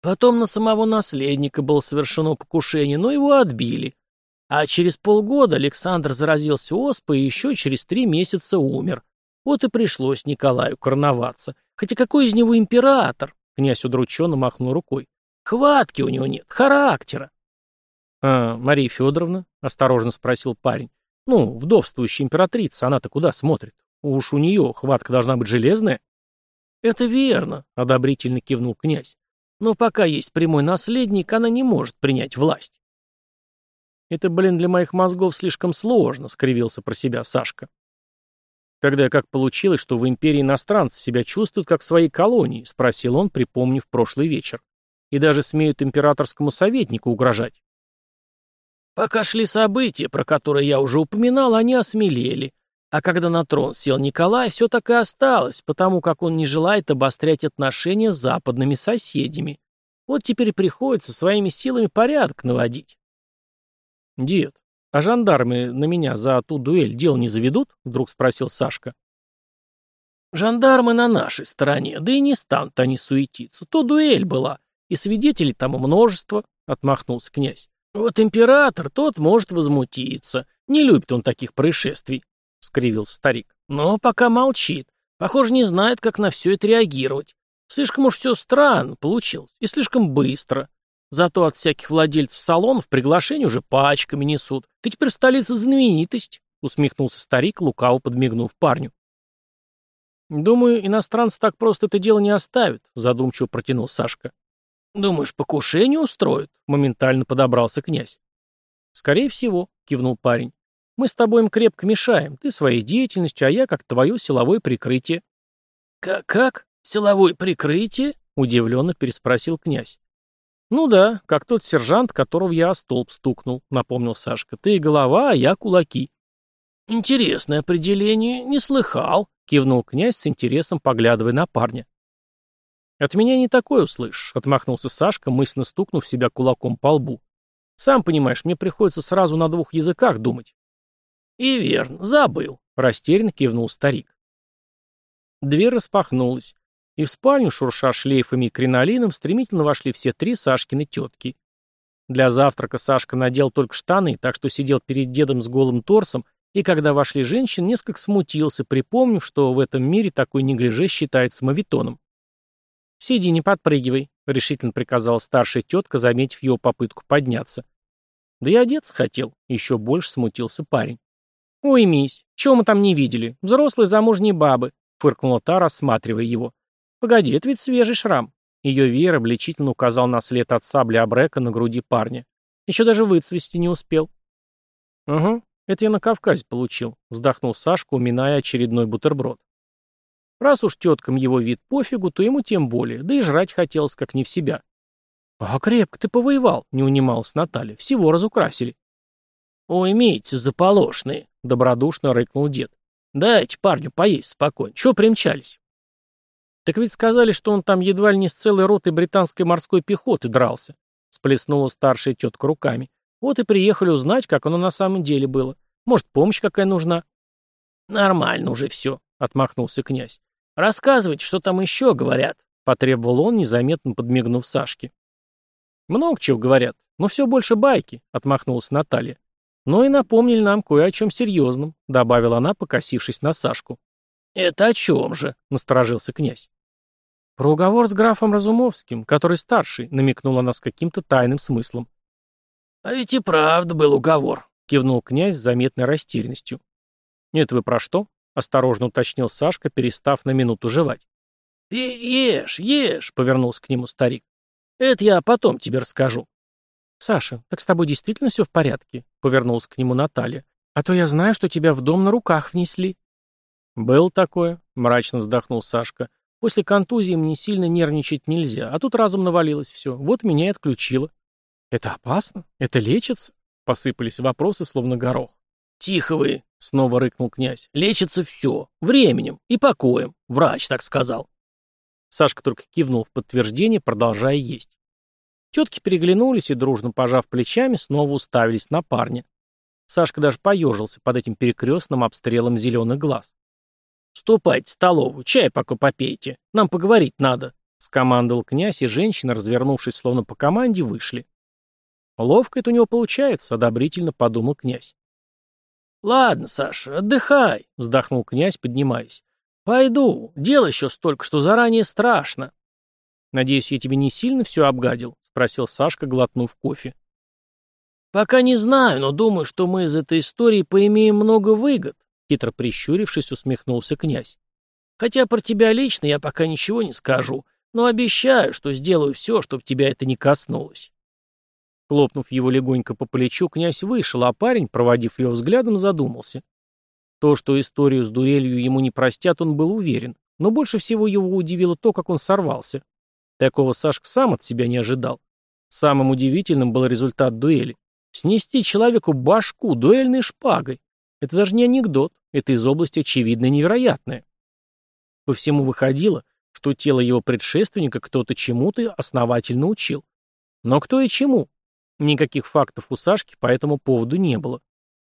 Потом на самого наследника было совершено покушение, но его отбили. А через полгода Александр заразился оспой и еще через три месяца умер. Вот и пришлось Николаю короноваться. Хотя какой из него император? Князь удрученно махнул рукой. Хватки у него нет, характера. — А Мария Федоровна? — осторожно спросил парень. — Ну, вдовствующая императрица, она-то куда смотрит? Уж у нее хватка должна быть железная. — Это верно, — одобрительно кивнул князь. Но пока есть прямой наследник, она не может принять власть. «Это, блин, для моих мозгов слишком сложно», — скривился про себя Сашка. «Тогда как получилось, что в империи иностранцы себя чувствуют как в своей колонии?» — спросил он, припомнив прошлый вечер. «И даже смеют императорскому советнику угрожать». «Пока шли события, про которые я уже упоминал, они осмелели. А когда на трон сел Николай, все так и осталось, потому как он не желает обострять отношения с западными соседями. Вот теперь приходится своими силами порядок наводить. «Дед, а жандармы на меня за ту дуэль дело не заведут?» — вдруг спросил Сашка. «Жандармы на нашей стороне, да и не станут они суетиться. То дуэль была, и свидетелей там множество», — отмахнулся князь. «Вот император, тот может возмутиться. Не любит он таких происшествий. — скривился старик. «Но пока молчит. Похоже, не знает, как на все это реагировать. Слишком уж все странно получилось и слишком быстро. Зато от всяких владельцев салонов приглашения уже пачками несут. Ты теперь в столице знаменитость», — усмехнулся старик, лукаво подмигнув парню. «Думаю, иностранцы так просто это дело не оставят», — задумчиво протянул Сашка. «Думаешь, покушение устроят?» — моментально подобрался князь. «Скорее всего», — кивнул парень. Мы с тобой им крепко мешаем. Ты своей деятельностью, а я как твое силовое прикрытие». «Как? как? Силовое прикрытие?» — удивленно переспросил князь. «Ну да, как тот сержант, которого я о столб стукнул», — напомнил Сашка. «Ты голова, а я кулаки». «Интересное определение, не слыхал», — кивнул князь с интересом, поглядывая на парня. «От меня не такое услышишь», — отмахнулся Сашка, мысленно стукнув себя кулаком по лбу. «Сам понимаешь, мне приходится сразу на двух языках думать». «И верно, забыл», — растерянно кивнул старик. Дверь распахнулась, и в спальню, шурша шлейфами и кринолином, стремительно вошли все три Сашкины тетки. Для завтрака Сашка надел только штаны, так что сидел перед дедом с голым торсом, и когда вошли женщины, несколько смутился, припомнив, что в этом мире такой неглиже считается мавитоном. «Сиди, не подпрыгивай», — решительно приказала старшая тетка, заметив его попытку подняться. «Да я одеться хотел», — еще больше смутился парень. «Уймись. Чего мы там не видели? Взрослые замужние бабы», — фыркнула та, рассматривая его. «Погоди, это ведь свежий шрам». Ее веер обличительно указал на след от сабли Абрека на груди парня. Еще даже выцвести не успел. «Угу, это я на Кавказе получил», — вздохнул Сашка, уминая очередной бутерброд. Раз уж теткам его вид пофигу, то ему тем более, да и жрать хотелось как не в себя. «А крепко ты повоевал», — не унималась Наталья, — «всего разукрасили». «Уймите, заполошные», — добродушно рыкнул дед. «Дайте парню поесть спокойно. Чего примчались?» «Так ведь сказали, что он там едва ли не с целой ротой британской морской пехоты дрался», — сплеснула старшая тетка руками. «Вот и приехали узнать, как оно на самом деле было. Может, помощь какая нужна?» «Нормально уже все», — отмахнулся князь. «Рассказывайте, что там еще говорят», — потребовал он, незаметно подмигнув Сашке. «Много чего говорят, но все больше байки», — отмахнулась Наталья. Но и напомнили нам кое о чем серьезном», — добавила она, покосившись на Сашку. «Это о чем же?» — насторожился князь. «Про уговор с графом Разумовским, который старший», — намекнула она с каким-то тайным смыслом. «А ведь и правда был уговор», — кивнул князь с заметной растерянностью. «Нет, вы про что?» — осторожно уточнил Сашка, перестав на минуту жевать. «Ты ешь, ешь», — повернулся к нему старик. «Это я потом тебе расскажу». «Саша, так с тобой действительно все в порядке?» — повернулась к нему Наталья. «А то я знаю, что тебя в дом на руках внесли». «Был такое», — мрачно вздохнул Сашка. «После контузии мне сильно нервничать нельзя, а тут разом навалилось все. Вот меня и отключило». «Это опасно? Это лечится?» — посыпались вопросы, словно горох. «Тихо вы!» — снова рыкнул князь. «Лечится все. Временем и покоем. Врач так сказал». Сашка только кивнул в подтверждение, продолжая есть. Тетки переглянулись и, дружно пожав плечами, снова уставились на парня. Сашка даже поежился под этим перекрестным обстрелом зеленых глаз. «Ступайте в столовую, чай пока попейте. Нам поговорить надо», — скомандовал князь, и женщина, развернувшись словно по команде, вышли. «Ловко это у него получается», — одобрительно подумал князь. «Ладно, Саша, отдыхай», — вздохнул князь, поднимаясь. «Пойду. Дело еще столько, что заранее страшно». «Надеюсь, я тебе не сильно все обгадил?» — спросил Сашка, глотнув кофе. «Пока не знаю, но думаю, что мы из этой истории поимеем много выгод», — хитро прищурившись, усмехнулся князь. «Хотя про тебя лично я пока ничего не скажу, но обещаю, что сделаю все, чтобы тебя это не коснулось». Хлопнув его легонько по плечу, князь вышел, а парень, проводив его взглядом, задумался. То, что историю с дуэлью ему не простят, он был уверен, но больше всего его удивило то, как он сорвался. Такого Сашка сам от себя не ожидал. Самым удивительным был результат дуэли. Снести человеку башку дуэльной шпагой. Это даже не анекдот, это из области очевидно невероятное. По всему выходило, что тело его предшественника кто-то чему-то основательно учил. Но кто и чему? Никаких фактов у Сашки по этому поводу не было.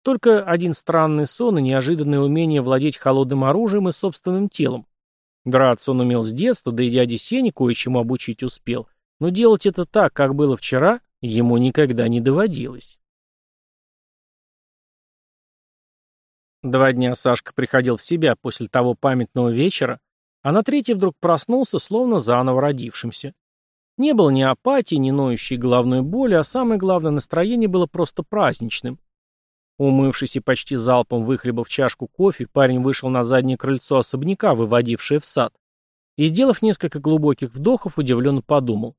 Только один странный сон и неожиданное умение владеть холодным оружием и собственным телом. Драться он умел с детства, да и дяде Сене кое-чему обучить успел. Но делать это так, как было вчера, ему никогда не доводилось. Два дня Сашка приходил в себя после того памятного вечера, а на третий вдруг проснулся, словно заново родившимся. Не было ни апатии, ни ноющей головной боли, а самое главное, настроение было просто праздничным. Умывшись и почти залпом выхлебав чашку кофе, парень вышел на заднее крыльцо особняка, выводившее в сад. И, сделав несколько глубоких вдохов, удивленно подумал.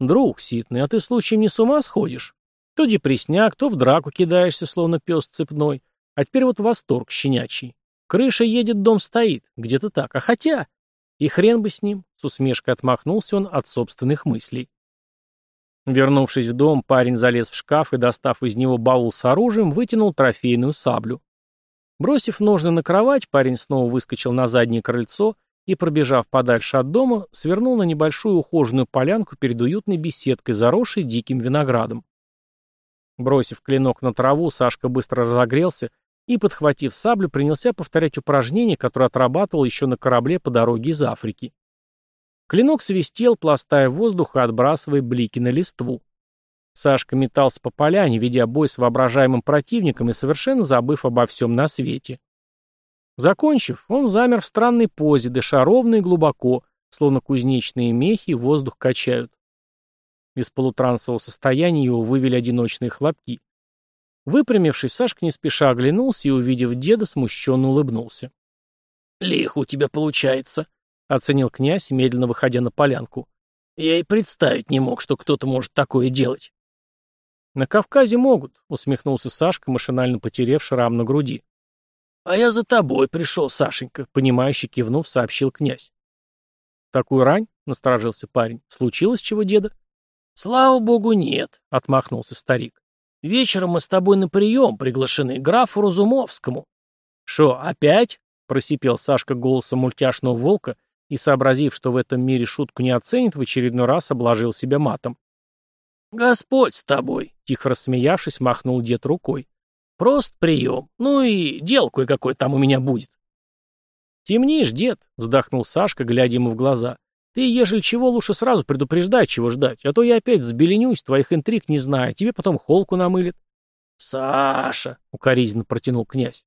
«Друг ситный, а ты случаем не с ума сходишь? То депресняк, то в драку кидаешься, словно пес цепной, а теперь вот восторг щенячий. Крыша едет, дом стоит, где-то так. А хотя... И хрен бы с ним, с усмешкой отмахнулся он от собственных мыслей. Вернувшись в дом, парень залез в шкаф и, достав из него баул с оружием, вытянул трофейную саблю. Бросив ножны на кровать, парень снова выскочил на заднее крыльцо и, пробежав подальше от дома, свернул на небольшую ухоженную полянку перед уютной беседкой, заросшей диким виноградом. Бросив клинок на траву, Сашка быстро разогрелся и, подхватив саблю, принялся повторять упражнение, которое отрабатывал еще на корабле по дороге из Африки. Клинок свистел, пластая воздух и отбрасывая блики на листву. Сашка метался по поляне, ведя бой с воображаемым противником и совершенно забыв обо всем на свете. Закончив, он замер в странной позе, дыша ровно и глубоко, словно кузнечные мехи воздух качают. Из полутрансового состояния его вывели одиночные хлопки. Выпрямившись, Сашка не спеша оглянулся и, увидев деда, смущенно улыбнулся. «Лихо у тебя получается», — оценил князь, медленно выходя на полянку. «Я и представить не мог, что кто-то может такое делать». «На Кавказе могут», — усмехнулся Сашка, машинально потерев шрам на груди. «А я за тобой пришел, Сашенька», — понимающе кивнув, сообщил князь. «Такую рань?» — насторожился парень. «Случилось чего, деда?» «Слава богу, нет», — отмахнулся старик. Вечером мы с тобой на прием приглашены графу Разумовскому. Шо, опять? Просипел Сашка голосом мультяшного волка и, сообразив, что в этом мире шутку не оценит, в очередной раз обложил себя матом. «Господь с тобой!» — тихо рассмеявшись, махнул дед рукой. «Прост прием. Ну и дел кое-какой там у меня будет». «Темнишь, дед», — вздохнул Сашка, глядя ему в глаза. Ты, ежели чего, лучше сразу предупреждай, чего ждать, а то я опять взбеленюсь, твоих интриг не знаю, тебе потом холку намылит. Саша, укоризненно протянул князь.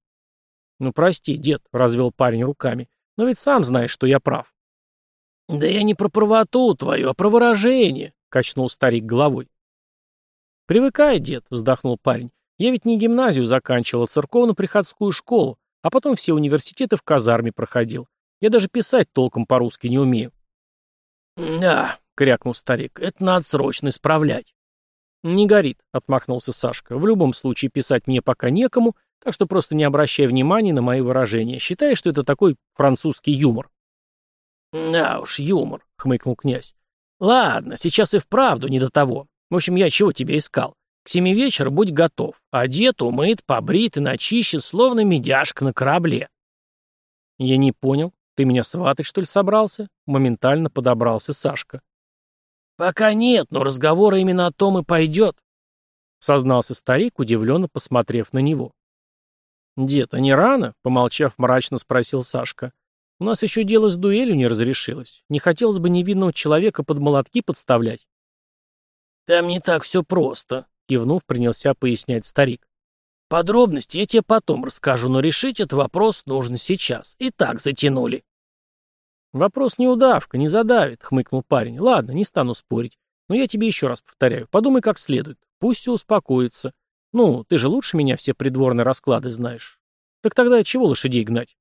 Ну, прости, дед, развел парень руками, но ведь сам знаешь, что я прав. Да я не про правоту твою, а про выражение, качнул старик головой. Привыкай, дед, вздохнул парень. Я ведь не гимназию заканчивал, а церковно-приходскую школу, а потом все университеты в казарме проходил. Я даже писать толком по-русски не умею. «Да», — крякнул старик, — «это надо срочно исправлять». «Не горит», — отмахнулся Сашка. «В любом случае писать мне пока некому, так что просто не обращай внимания на мои выражения. Считай, что это такой французский юмор». «Да уж, юмор», — хмыкнул князь. «Ладно, сейчас и вправду не до того. В общем, я чего тебе искал? К семи вечера будь готов. Одет, умыт, побрит и начищен, словно медяшка на корабле». «Я не понял», «Ты меня сватать, что ли, собрался?» Моментально подобрался Сашка. «Пока нет, но разговор именно о том и пойдет». Сознался старик, удивленно посмотрев на него. «Дед, а не рано?» — помолчав, мрачно спросил Сашка. «У нас еще дело с дуэлью не разрешилось. Не хотелось бы невинного человека под молотки подставлять». «Там не так все просто», — кивнув, принялся пояснять старик. «Подробности я тебе потом расскажу, но решить этот вопрос нужно сейчас. И так затянули». «Вопрос не удавка, не задавит», — хмыкнул парень. «Ладно, не стану спорить. Но я тебе еще раз повторяю. Подумай как следует. Пусть все успокоится. Ну, ты же лучше меня все придворные расклады знаешь. Так тогда чего лошадей гнать?»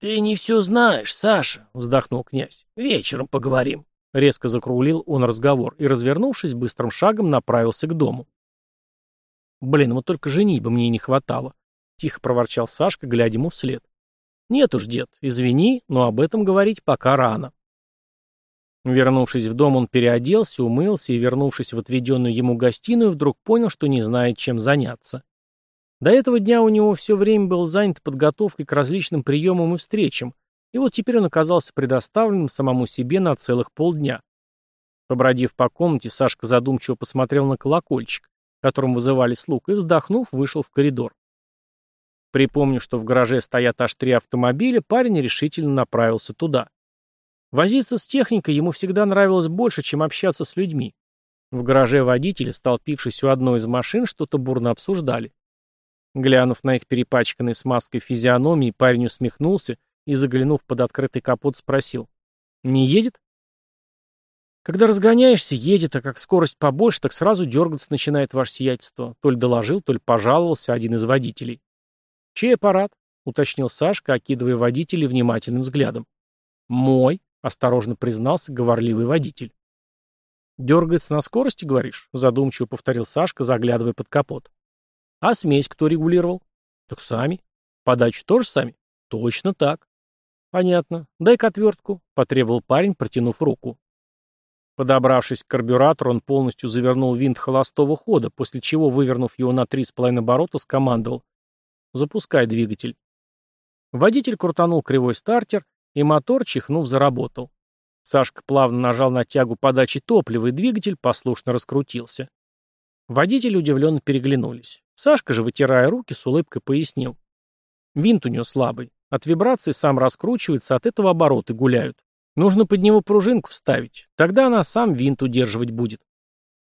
«Ты не все знаешь, Саша», — вздохнул князь. «Вечером поговорим». Резко закруглил он разговор и, развернувшись, быстрым шагом направился к дому. «Блин, вот только женитьбы мне не хватало», — тихо проворчал Сашка, глядя ему вслед. «Нет уж, дед, извини, но об этом говорить пока рано». Вернувшись в дом, он переоделся, умылся и, вернувшись в отведенную ему гостиную, вдруг понял, что не знает, чем заняться. До этого дня у него все время был занят подготовкой к различным приемам и встречам, и вот теперь он оказался предоставленным самому себе на целых полдня. Побродив по комнате, Сашка задумчиво посмотрел на колокольчик, которым вызывали слуг, и, вздохнув, вышел в коридор. Припомнив, что в гараже стоят аж три автомобиля, парень решительно направился туда. Возиться с техникой ему всегда нравилось больше, чем общаться с людьми. В гараже водители, столпившись у одной из машин, что-то бурно обсуждали. Глянув на их перепачканные смазкой физиономии, парень усмехнулся и, заглянув под открытый капот, спросил. «Не едет?» «Когда разгоняешься, едет, а как скорость побольше, так сразу дергаться начинает ваше сиятельство», то ли доложил, то ли пожаловался один из водителей. «Чей аппарат?» — уточнил Сашка, окидывая водителей внимательным взглядом. «Мой», — осторожно признался говорливый водитель. «Дергается на скорости, говоришь?» — задумчиво повторил Сашка, заглядывая под капот. «А смесь кто регулировал?» «Так сами». «Подачу тоже сами?» «Точно так». «Понятно. Дай-ка отвертку», — потребовал парень, протянув руку. Подобравшись к карбюратору, он полностью завернул винт холостого хода, после чего, вывернув его на три с половиной оборота, скомандовал. «Запускай двигатель». Водитель крутанул кривой стартер, и мотор, чихнув, заработал. Сашка плавно нажал на тягу подачи топлива, и двигатель послушно раскрутился. Водители удивленно переглянулись. Сашка же, вытирая руки, с улыбкой пояснил. Винт у него слабый. От вибрации сам раскручивается, от этого обороты гуляют. Нужно под него пружинку вставить. Тогда она сам винт удерживать будет.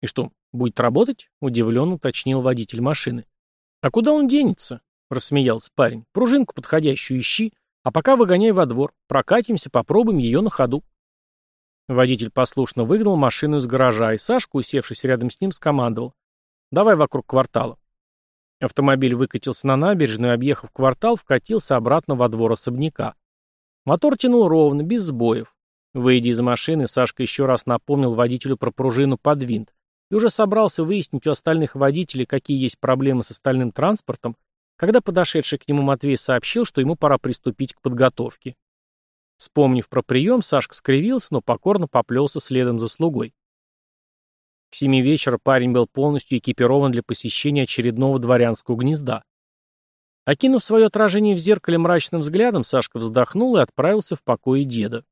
И что, будет работать? Удивленно уточнил водитель машины. А куда он денется? Рассмеялся парень. Пружинку подходящую ищи, а пока выгоняй во двор. Прокатимся, попробуем ее на ходу. Водитель послушно выгнал машину из гаража, и Сашка, усевшись рядом с ним, скомандовал. «Давай вокруг квартала». Автомобиль выкатился на набережную, объехав квартал, вкатился обратно во двор особняка. Мотор тянул ровно, без сбоев. Выйдя из машины, Сашка еще раз напомнил водителю про пружину под винт и уже собрался выяснить у остальных водителей, какие есть проблемы с остальным транспортом, когда подошедший к нему Матвей сообщил, что ему пора приступить к подготовке. Вспомнив про прием, Сашка скривился, но покорно поплелся следом за слугой. К семи вечера парень был полностью экипирован для посещения очередного дворянского гнезда. Окинув свое отражение в зеркале мрачным взглядом, Сашка вздохнул и отправился в покое деда.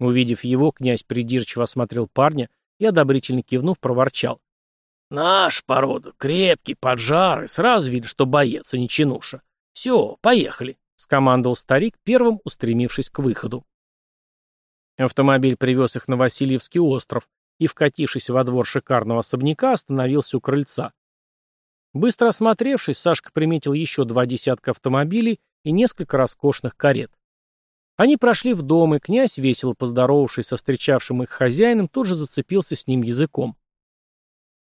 Увидев его, князь придирчиво осмотрел парня и, одобрительно кивнув, проворчал. Наш порода, крепкий, поджарый, сразу видно, что боец, а не чинуша. Все, поехали, скомандовал старик, первым устремившись к выходу. Автомобиль привез их на Васильевский остров и, вкатившись во двор шикарного особняка, остановился у крыльца. Быстро осмотревшись, Сашка приметил еще два десятка автомобилей и несколько роскошных карет. Они прошли в дом, и князь, весело поздоровавшись со встречавшим их хозяином, тут же зацепился с ним языком.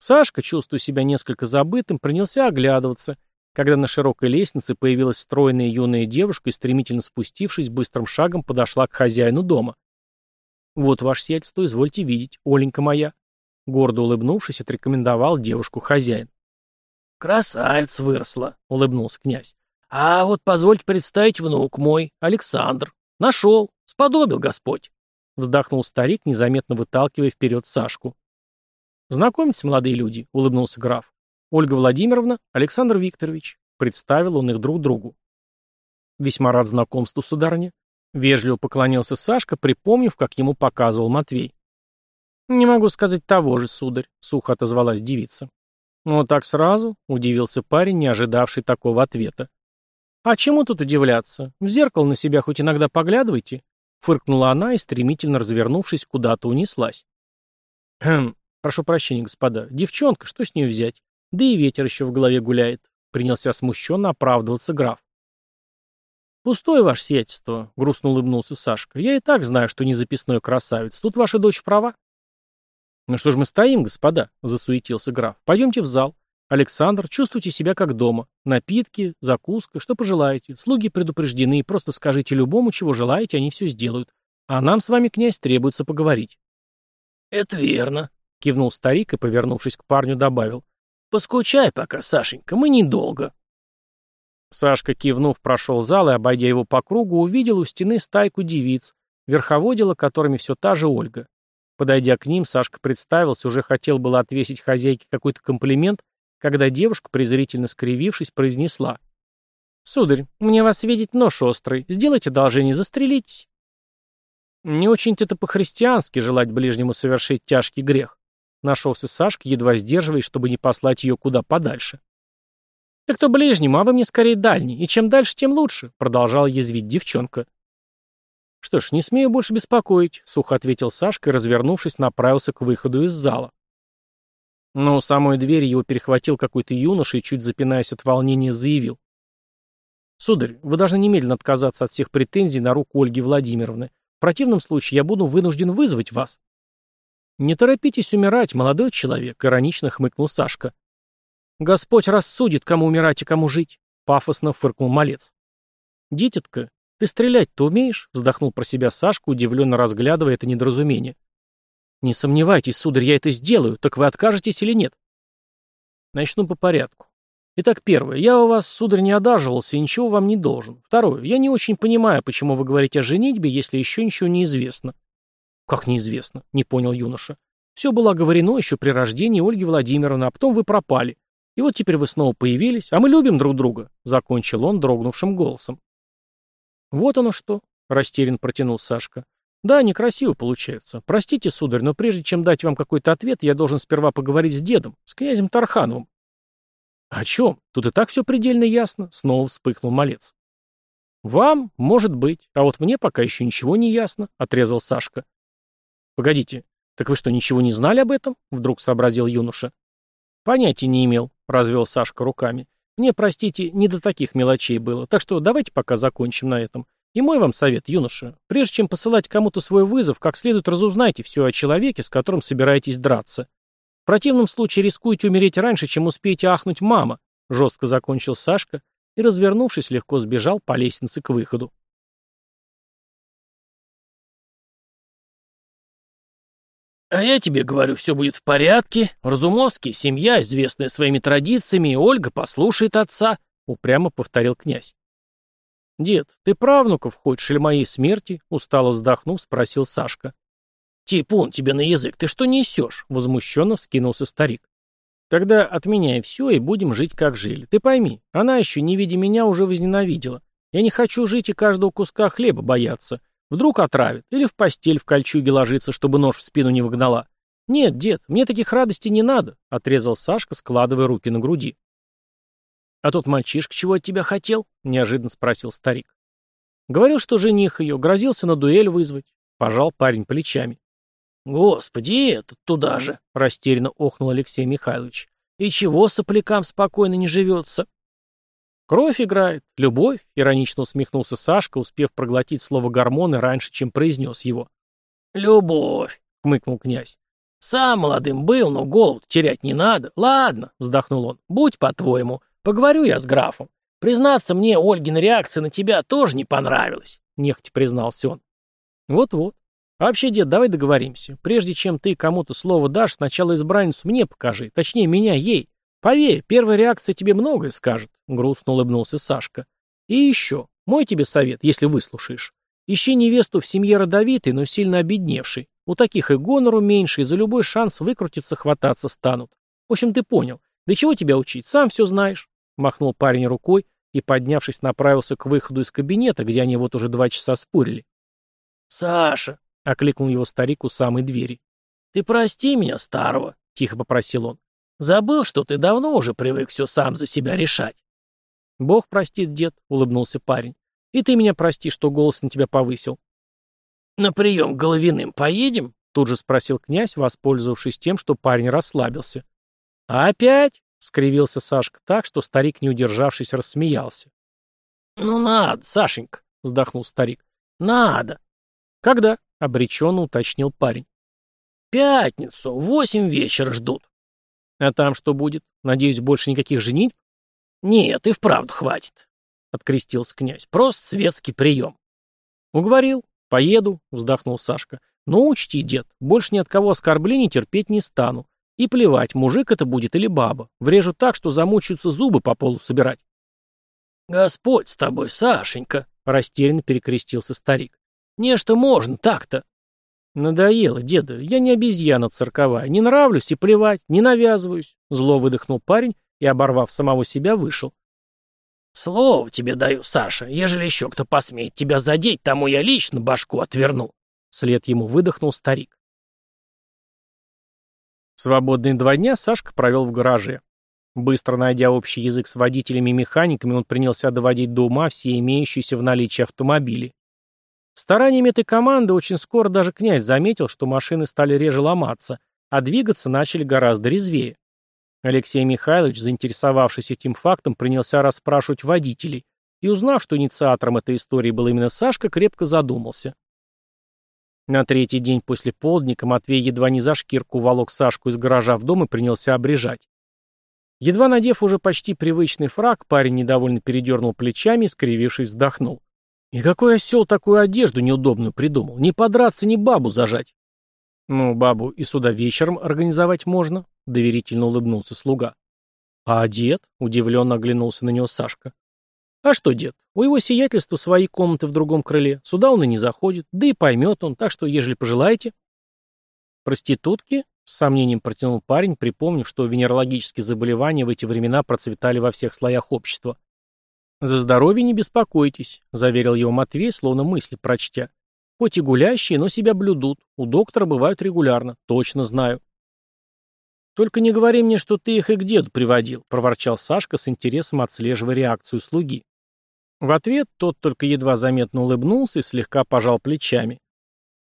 Сашка, чувствуя себя несколько забытым, принялся оглядываться, когда на широкой лестнице появилась стройная юная девушка и, стремительно спустившись, быстрым шагом подошла к хозяину дома. «Вот ваше сиятельство, извольте видеть, Оленька моя», — гордо улыбнувшись, отрекомендовал девушку хозяин. «Красавец выросла», — улыбнулся князь. «А вот позвольте представить внук мой, Александр. Нашел, сподобил Господь», — вздохнул старик, незаметно выталкивая вперед Сашку. «Знакомьтесь, молодые люди», — улыбнулся граф. «Ольга Владимировна, Александр Викторович», — представил он их друг другу. «Весьма рад знакомству, сударыня», — вежливо поклонился Сашка, припомнив, как ему показывал Матвей. «Не могу сказать того же, сударь», — сухо отозвалась девица. «Ну так сразу?» — удивился парень, не ожидавший такого ответа. «А чему тут удивляться? В зеркало на себя хоть иногда поглядывайте?» — фыркнула она и, стремительно развернувшись, куда-то унеслась. «Хм, прошу прощения, господа. Девчонка, что с нее взять? Да и ветер еще в голове гуляет», — принялся смущенно оправдываться граф. «Пустое ваше сиятельство», — грустно улыбнулся Сашка. «Я и так знаю, что не записной красавец. Тут ваша дочь права». «Ну что ж мы стоим, господа?» — засуетился граф. «Пойдемте в зал. Александр, чувствуйте себя как дома. Напитки, закуска, что пожелаете. Слуги предупреждены, просто скажите любому, чего желаете, они все сделают. А нам с вами, князь, требуется поговорить». «Это верно», — кивнул старик и, повернувшись к парню, добавил. «Поскучай пока, Сашенька, мы недолго». Сашка, кивнув, прошел зал и, обойдя его по кругу, увидел у стены стайку девиц, верховодила которыми все та же Ольга. Подойдя к ним, Сашка представился, уже хотел было отвесить хозяйке какой-то комплимент, когда девушка, презрительно скривившись, произнесла. «Сударь, мне вас видеть нож острый. Сделайте одолжение, застрелитесь». «Не очень-то это по-христиански желать ближнему совершить тяжкий грех», нашелся Сашка, едва сдерживаясь, чтобы не послать ее куда подальше. «Так кто ближнему, а вы мне скорее дальний, и чем дальше, тем лучше», — продолжала язвить девчонка. «Что ж, не смею больше беспокоить», — сухо ответил Сашка и, развернувшись, направился к выходу из зала. Но у самой двери его перехватил какой-то юноша и, чуть запинаясь от волнения, заявил. «Сударь, вы должны немедленно отказаться от всех претензий на руку Ольги Владимировны. В противном случае я буду вынужден вызвать вас». «Не торопитесь умирать, молодой человек», — иронично хмыкнул Сашка. «Господь рассудит, кому умирать и кому жить», — пафосно фыркнул малец. «Дитятка, ты стрелять-то умеешь?» — вздохнул про себя Сашка, удивленно разглядывая это недоразумение. «Не сомневайтесь, сударь, я это сделаю, так вы откажетесь или нет?» Начну по порядку. Итак, первое. Я у вас, сударь, не одаживался и ничего вам не должен. Второе. Я не очень понимаю, почему вы говорите о женитьбе, если еще ничего не известно. Как неизвестно? Не понял юноша. Все было оговорено еще при рождении Ольги Владимировны, а потом вы пропали. И вот теперь вы снова появились, а мы любим друг друга», — закончил он дрогнувшим голосом. «Вот оно что», — растерян протянул Сашка. «Да, некрасиво получается. Простите, сударь, но прежде чем дать вам какой-то ответ, я должен сперва поговорить с дедом, с князем Тархановым». «О чем? Тут и так все предельно ясно», — снова вспыхнул малец. «Вам, может быть, а вот мне пока еще ничего не ясно», — отрезал Сашка. «Погодите, так вы что, ничего не знали об этом?» — вдруг сообразил юноша. «Понятия не имел», — развел Сашка руками. «Мне, простите, не до таких мелочей было, так что давайте пока закончим на этом. И мой вам совет, юноша, прежде чем посылать кому-то свой вызов, как следует разузнайте все о человеке, с которым собираетесь драться. В противном случае рискуете умереть раньше, чем успеете ахнуть мама», — жестко закончил Сашка и, развернувшись, легко сбежал по лестнице к выходу. «А я тебе говорю, все будет в порядке. Разумовский, семья, известная своими традициями, и Ольга послушает отца», — упрямо повторил князь. «Дед, ты правнуков хочешь или моей смерти?» — устало вздохнув, спросил Сашка. «Типун тебе на язык, ты что несешь?» — возмущенно вскинулся старик. «Тогда отменяй все и будем жить, как жили. Ты пойми, она еще, не видя меня, уже возненавидела. Я не хочу жить и каждого куска хлеба бояться. Вдруг отравит, или в постель в кольчуге ложится, чтобы нож в спину не выгнала. Нет, дед, мне таких радостей не надо, отрезал Сашка, складывая руки на груди. А тот мальчишка чего от тебя хотел? неожиданно спросил старик. Говорил, что жених ее, грозился на дуэль вызвать. Пожал парень плечами. «Господи, этот туда же!» — растерянно охнул Алексей Михайлович. «И чего соплякам спокойно не живется?» «Кровь играет, любовь», — иронично усмехнулся Сашка, успев проглотить слово «гормоны» раньше, чем произнес его. «Любовь», — хмыкнул князь. «Сам молодым был, но голову терять не надо. Ладно», — вздохнул он, — «будь по-твоему. Поговорю я с графом. Признаться мне, Ольгина реакция на тебя тоже не понравилась», — нехотя признался он. «Вот-вот. Вообще, дед, давай договоримся. Прежде чем ты кому-то слово дашь, сначала избранницу мне покажи, точнее, меня ей. Поверь, первая реакция тебе многое скажет, грустно улыбнулся Сашка. И еще, мой тебе совет, если выслушаешь. Ищи невесту в семье родовитой, но сильно обедневшей. У таких и гонору меньше, и за любой шанс выкрутиться, хвататься станут. В общем, ты понял. Да чего тебя учить, сам все знаешь. Махнул парень рукой и, поднявшись, направился к выходу из кабинета, где они вот уже два часа спорили. «Саша!» — окликнул его старик у самой двери. «Ты прости меня, старого!» — тихо попросил он. Забыл, что ты давно уже привык все сам за себя решать. Бог простит, дед, улыбнулся парень. И ты меня прости, что голос на тебя повысил. На прием к Головиным поедем? Тут же спросил князь, воспользовавшись тем, что парень расслабился. «Опять?» — скривился Сашка так, что старик, не удержавшись, рассмеялся. «Ну надо, Сашенька», — вздохнул старик. «Надо». «Когда?» — обреченно уточнил парень. «Пятницу, восемь вечера ждут». «А там что будет? Надеюсь, больше никаких женить?» «Нет, и вправду хватит», — открестился князь. «Просто светский прием». «Уговорил. Поеду», — вздохнул Сашка. Но учти, дед, больше ни от кого оскорблений терпеть не стану. И плевать, мужик это будет или баба. Врежу так, что замучаются зубы по полу собирать. Господь с тобой, Сашенька, растерянно перекрестился старик. Нечто можно так-то. Надоело, деда, я не обезьяна цирковая, не нравлюсь и плевать, не навязываюсь. Зло выдохнул парень и, оборвав самого себя, вышел. Слово тебе даю, Саша, ежели еще кто посмеет тебя задеть, тому я лично башку отверну. Вслед ему выдохнул старик. Свободные два дня Сашка провел в гараже. Быстро найдя общий язык с водителями и механиками, он принялся доводить до ума все имеющиеся в наличии автомобили. Стараниями этой команды очень скоро даже князь заметил, что машины стали реже ломаться, а двигаться начали гораздо резвее. Алексей Михайлович, заинтересовавшись этим фактом, принялся расспрашивать водителей, и узнав, что инициатором этой истории был именно Сашка, крепко задумался. На третий день после полдника Матвей едва не за шкирку волок Сашку из гаража в дом и принялся обрежать. Едва надев уже почти привычный фраг, парень недовольно передернул плечами и, скривившись, вздохнул. И какой осел такую одежду неудобную придумал? Не подраться, ни бабу зажать. Ну, бабу и сюда вечером организовать можно, доверительно улыбнулся слуга. А дед? Удивленно оглянулся на него Сашка. А что, дед, у его сиятельства свои комнаты в другом крыле, сюда он и не заходит, да и поймет он, так что, ежели пожелаете. Проститутки? С сомнением протянул парень, припомнив, что венерологические заболевания в эти времена процветали во всех слоях общества. «За здоровье не беспокойтесь», — заверил его Матвей, словно мысли прочтя. «Хоть и гулящие, но себя блюдут. У доктора бывают регулярно. Точно знаю». «Только не говори мне, что ты их и к деду приводил», — проворчал Сашка с интересом отслеживая реакцию слуги. В ответ тот только едва заметно улыбнулся и слегка пожал плечами.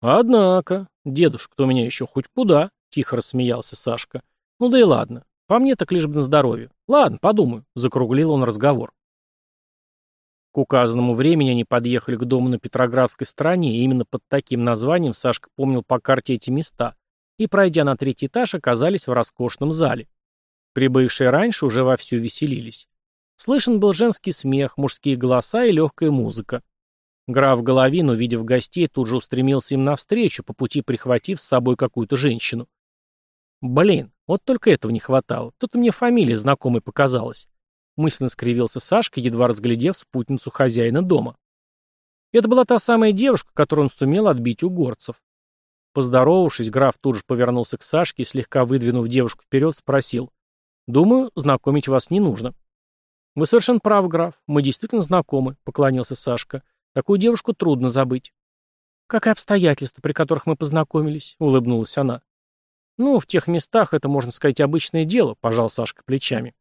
«Однако, дедушка, у меня еще хоть куда», — тихо рассмеялся Сашка. «Ну да и ладно. По мне так лишь бы на здоровье. Ладно, подумаю», — закруглил он разговор. К указанному времени они подъехали к дому на Петроградской стороне, и именно под таким названием Сашка помнил по карте эти места, и, пройдя на третий этаж, оказались в роскошном зале. Прибывшие раньше уже вовсю веселились. Слышен был женский смех, мужские голоса и легкая музыка. Граф Головин, увидев гостей, тут же устремился им навстречу, по пути прихватив с собой какую-то женщину. Блин, вот только этого не хватало. Тут мне фамилия знакомой показалась. Мысленно скривился Сашка, едва разглядев спутницу хозяина дома. Это была та самая девушка, которую он сумел отбить у горцев. Поздоровавшись, граф тут же повернулся к Сашке и, слегка выдвинув девушку вперед, спросил. «Думаю, знакомить вас не нужно». «Вы совершенно правы, граф. Мы действительно знакомы», — поклонился Сашка. «Такую девушку трудно забыть». «Как и обстоятельства, при которых мы познакомились», — улыбнулась она. «Ну, в тех местах это, можно сказать, обычное дело», — пожал Сашка плечами.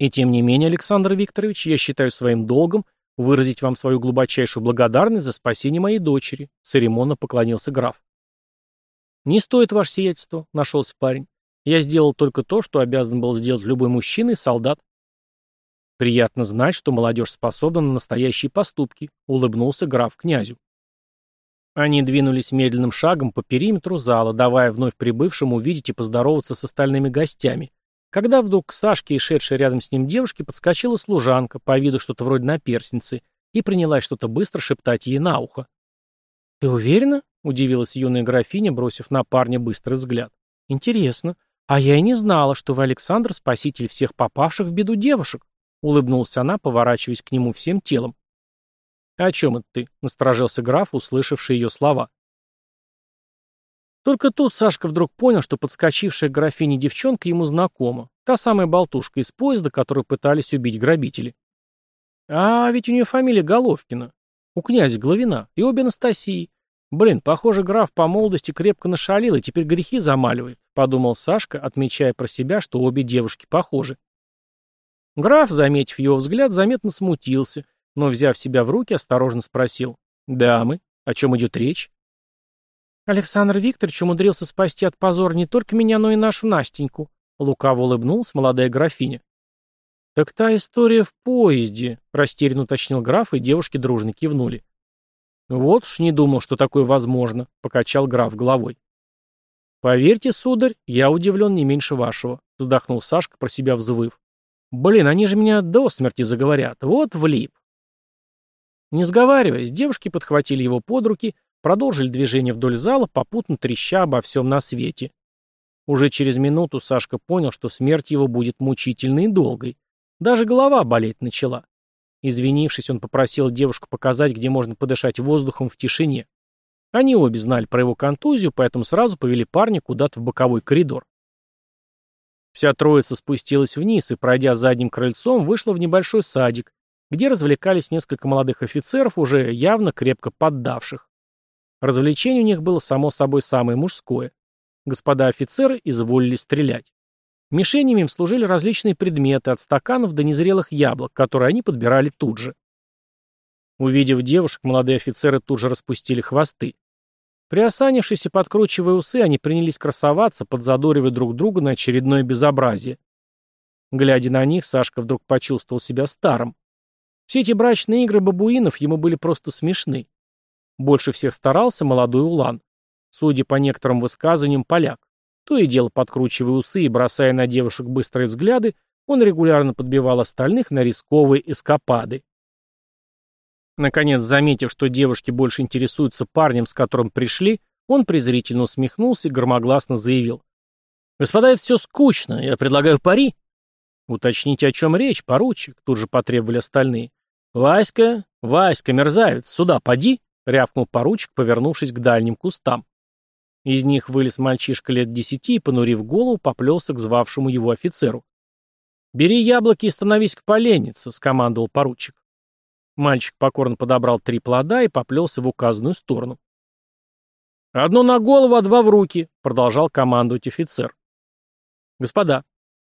«И тем не менее, Александр Викторович, я считаю своим долгом выразить вам свою глубочайшую благодарность за спасение моей дочери», — церемонно поклонился граф. «Не стоит ваше сиятельство», — нашелся парень. «Я сделал только то, что обязан был сделать любой мужчина и солдат». Приятно знать, что молодежь способна на настоящие поступки, улыбнулся граф князю. Они двинулись медленным шагом по периметру зала, давая вновь прибывшим увидеть и поздороваться с остальными гостями. Когда вдруг к Сашке и шедшей рядом с ним девушке подскочила служанка, по виду что-то вроде наперсницы, и принялась что-то быстро шептать ей на ухо. «Ты уверена?» — удивилась юная графиня, бросив на парня быстрый взгляд. «Интересно. А я и не знала, что вы, Александр, спаситель всех попавших в беду девушек». Улыбнулась она, поворачиваясь к нему всем телом. «О чем это ты?» — насторожился граф, услышавший ее слова. Только тут Сашка вдруг понял, что подскочившая к графине девчонка ему знакома. Та самая болтушка из поезда, которую пытались убить грабители. А ведь у нее фамилия Головкина. У князя Главина. И обе Анастасии. Блин, похоже, граф по молодости крепко нашалил и теперь грехи замаливает, подумал Сашка, отмечая про себя, что обе девушки похожи. Граф, заметив его взгляд, заметно смутился, но, взяв себя в руки, осторожно спросил. «Дамы, о чем идет речь?» Александр Викторович умудрился спасти от позора не только меня, но и нашу Настеньку. Лукаво улыбнулась молодая графиня. «Так та история в поезде», — растерянно уточнил граф, и девушки дружно кивнули. «Вот уж не думал, что такое возможно», — покачал граф головой. «Поверьте, сударь, я удивлен не меньше вашего», — вздохнул Сашка, про себя взвыв. «Блин, они же меня до смерти заговорят. Вот влип». Не сговариваясь, девушки подхватили его под руки, продолжили движение вдоль зала, попутно треща обо всем на свете. Уже через минуту Сашка понял, что смерть его будет мучительной и долгой. Даже голова болеть начала. Извинившись, он попросил девушку показать, где можно подышать воздухом в тишине. Они обе знали про его контузию, поэтому сразу повели парня куда-то в боковой коридор. Вся троица спустилась вниз и, пройдя задним крыльцом, вышла в небольшой садик, где развлекались несколько молодых офицеров, уже явно крепко поддавших. Развлечение у них было, само собой, самое мужское. Господа офицеры изволили стрелять. Мишенями им служили различные предметы, от стаканов до незрелых яблок, которые они подбирали тут же. Увидев девушек, молодые офицеры тут же распустили хвосты. Приосанившись и подкручивая усы, они принялись красоваться, подзадоривая друг друга на очередное безобразие. Глядя на них, Сашка вдруг почувствовал себя старым. Все эти брачные игры бабуинов ему были просто смешны. Больше всех старался молодой Улан. Судя по некоторым высказываниям, поляк. То и дело подкручивая усы и бросая на девушек быстрые взгляды, он регулярно подбивал остальных на рисковые эскапады. Наконец, заметив, что девушки больше интересуются парнем, с которым пришли, он презрительно усмехнулся и громогласно заявил. «Господа, это все скучно. Я предлагаю пари». «Уточните, о чем речь, поручик», — тут же потребовали остальные. «Васька, Васька, мерзавец, сюда поди», — рявкнул поручик, повернувшись к дальним кустам. Из них вылез мальчишка лет десяти и, понурив голову, поплелся к звавшему его офицеру. «Бери яблоки и становись к поленнице», — скомандовал поручик. Мальчик покорно подобрал три плода и поплелся в указанную сторону. «Одно на голову, а два в руки», — продолжал командовать офицер. «Господа,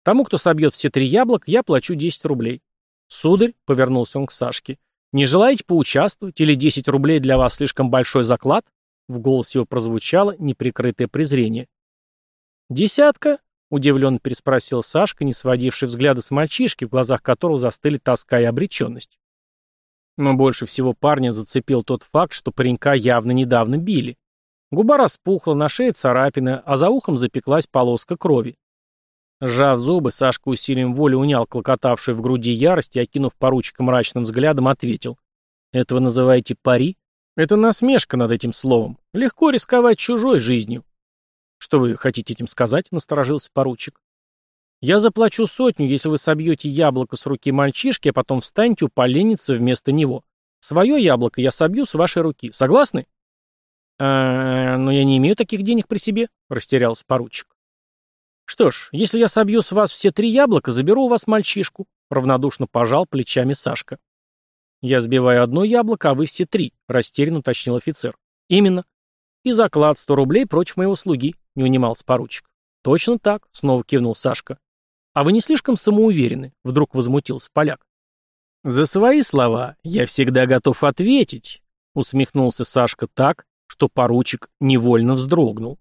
тому, кто собьет все три яблока, я плачу 10 рублей. «Сударь», — повернулся он к Сашке, — «не желаете поучаствовать? Или 10 рублей для вас слишком большой заклад?» В голосе его прозвучало неприкрытое презрение. «Десятка?» — удивленно переспросил Сашка, не сводивший взгляда с мальчишки, в глазах которого застыли тоска и обреченность. Но больше всего парня зацепил тот факт, что паренька явно недавно били. Губа распухла, на шее царапина, а за ухом запеклась полоска крови. Сжав зубы, Сашка усилием воли унял клокотавшую в груди ярость и, окинув поручика мрачным взглядом, ответил. «Это вы называете пари? Это насмешка над этим словом. Легко рисковать чужой жизнью». «Что вы хотите этим сказать?» — насторожился поручик. «Я заплачу сотню, если вы собьете яблоко с руки мальчишки, а потом встанете у поленницы вместо него. Свое яблоко я собью с вашей руки. Согласны?» «А, но я не имею таких денег при себе», — растерялся поручик. «Что ж, если я собью с вас все три яблока, заберу у вас мальчишку», — равнодушно пожал плечами Сашка. «Я сбиваю одно яблоко, а вы все три», — растерянно уточнил офицер. «Именно. И заклад сто рублей против моего слуги», — не унимался поручик. «Точно так», — снова кивнул Сашка. «А вы не слишком самоуверены?» — вдруг возмутился поляк. «За свои слова я всегда готов ответить», — усмехнулся Сашка так, что поручик невольно вздрогнул.